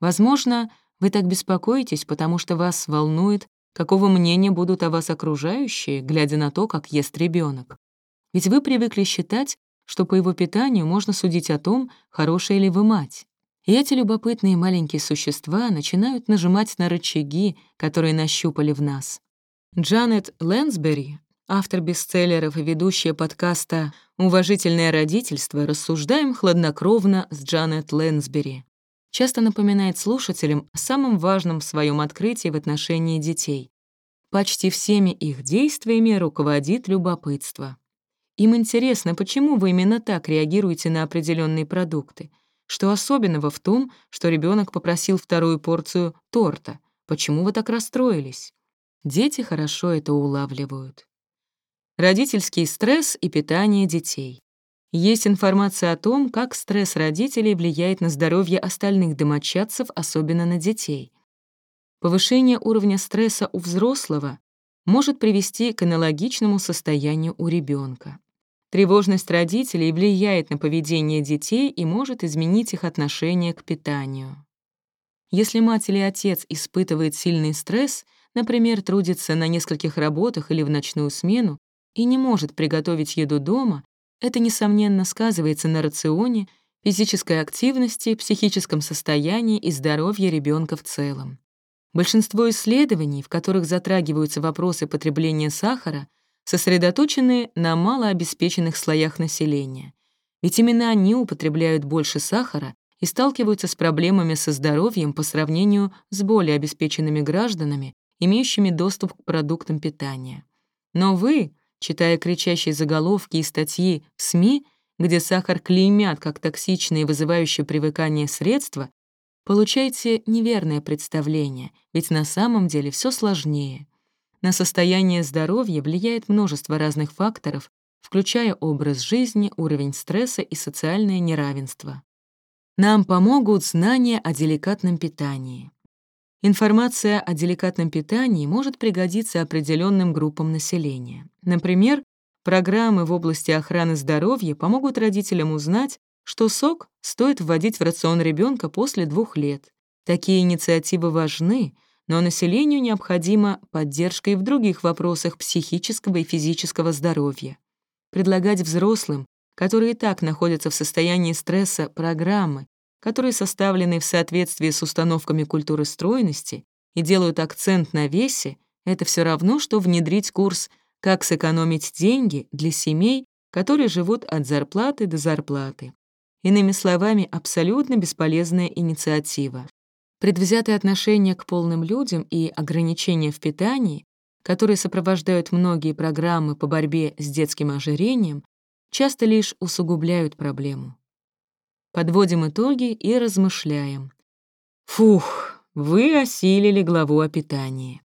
Возможно, вы так беспокоитесь, потому что вас волнует, какого мнения будут о вас окружающие, глядя на то, как ест ребенок. Ведь вы привыкли считать, что по его питанию можно судить о том, хорошая ли вы мать. И эти любопытные маленькие существа начинают нажимать на рычаги, которые нащупали в нас. Джанет Лэнсбери, автор бестселлеров и ведущая подкаста «Уважительное родительство. Рассуждаем хладнокровно с Джанет Лэнсбери», часто напоминает слушателям о самом важном своем открытии в отношении детей. Почти всеми их действиями руководит любопытство. Им интересно, почему вы именно так реагируете на определенные продукты. Что особенного в том, что ребенок попросил вторую порцию торта? Почему вы так расстроились? Дети хорошо это улавливают. Родительский стресс и питание детей. Есть информация о том, как стресс родителей влияет на здоровье остальных домочадцев, особенно на детей. Повышение уровня стресса у взрослого может привести к аналогичному состоянию у ребенка. Тревожность родителей влияет на поведение детей и может изменить их отношение к питанию. Если мать или отец испытывает сильный стресс, например, трудится на нескольких работах или в ночную смену, и не может приготовить еду дома, это, несомненно, сказывается на рационе, физической активности, психическом состоянии и здоровье ребенка в целом. Большинство исследований, в которых затрагиваются вопросы потребления сахара, сосредоточены на малообеспеченных слоях населения, ведь именно они употребляют больше сахара и сталкиваются с проблемами со здоровьем по сравнению с более обеспеченными гражданами, имеющими доступ к продуктам питания. Но вы, читая кричащие заголовки и статьи в СМИ, где сахар клеймят как токсичное и вызывающее привыкание средства, получаете неверное представление, ведь на самом деле все сложнее — на состояние здоровья влияет множество разных факторов, включая образ жизни, уровень стресса и социальное неравенство. Нам помогут знания о деликатном питании. Информация о деликатном питании может пригодиться определенным группам населения. Например, программы в области охраны здоровья помогут родителям узнать, что сок стоит вводить в рацион ребенка после двух лет. Такие инициативы важны, но населению необходима поддержка и в других вопросах психического и физического здоровья. Предлагать взрослым, которые и так находятся в состоянии стресса, программы, которые составлены в соответствии с установками культуры стройности и делают акцент на весе, это все равно, что внедрить курс «Как сэкономить деньги» для семей, которые живут от зарплаты до зарплаты. Иными словами, абсолютно бесполезная инициатива. Предвзятое отношение к полным людям и ограничения в питании, которые сопровождают многие программы по борьбе с детским ожирением, часто лишь усугубляют проблему. Подводим итоги и размышляем. Фух, вы осилили главу о питании.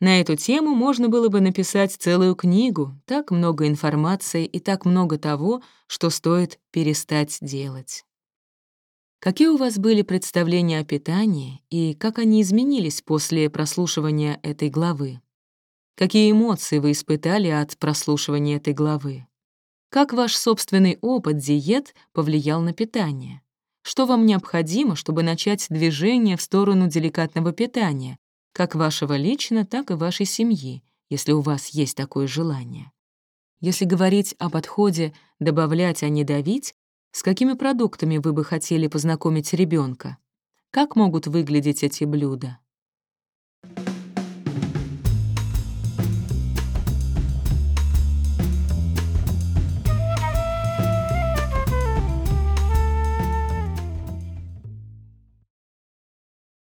На эту тему можно было бы написать целую книгу, так много информации и так много того, что стоит перестать делать. Какие у вас были представления о питании и как они изменились после прослушивания этой главы? Какие эмоции вы испытали от прослушивания этой главы? Как ваш собственный опыт диет повлиял на питание? Что вам необходимо, чтобы начать движение в сторону деликатного питания, как вашего лично, так и вашей семьи, если у вас есть такое желание? Если говорить о подходе «добавлять, а не давить», с какими продуктами вы бы хотели познакомить ребенка? Как могут выглядеть эти блюда?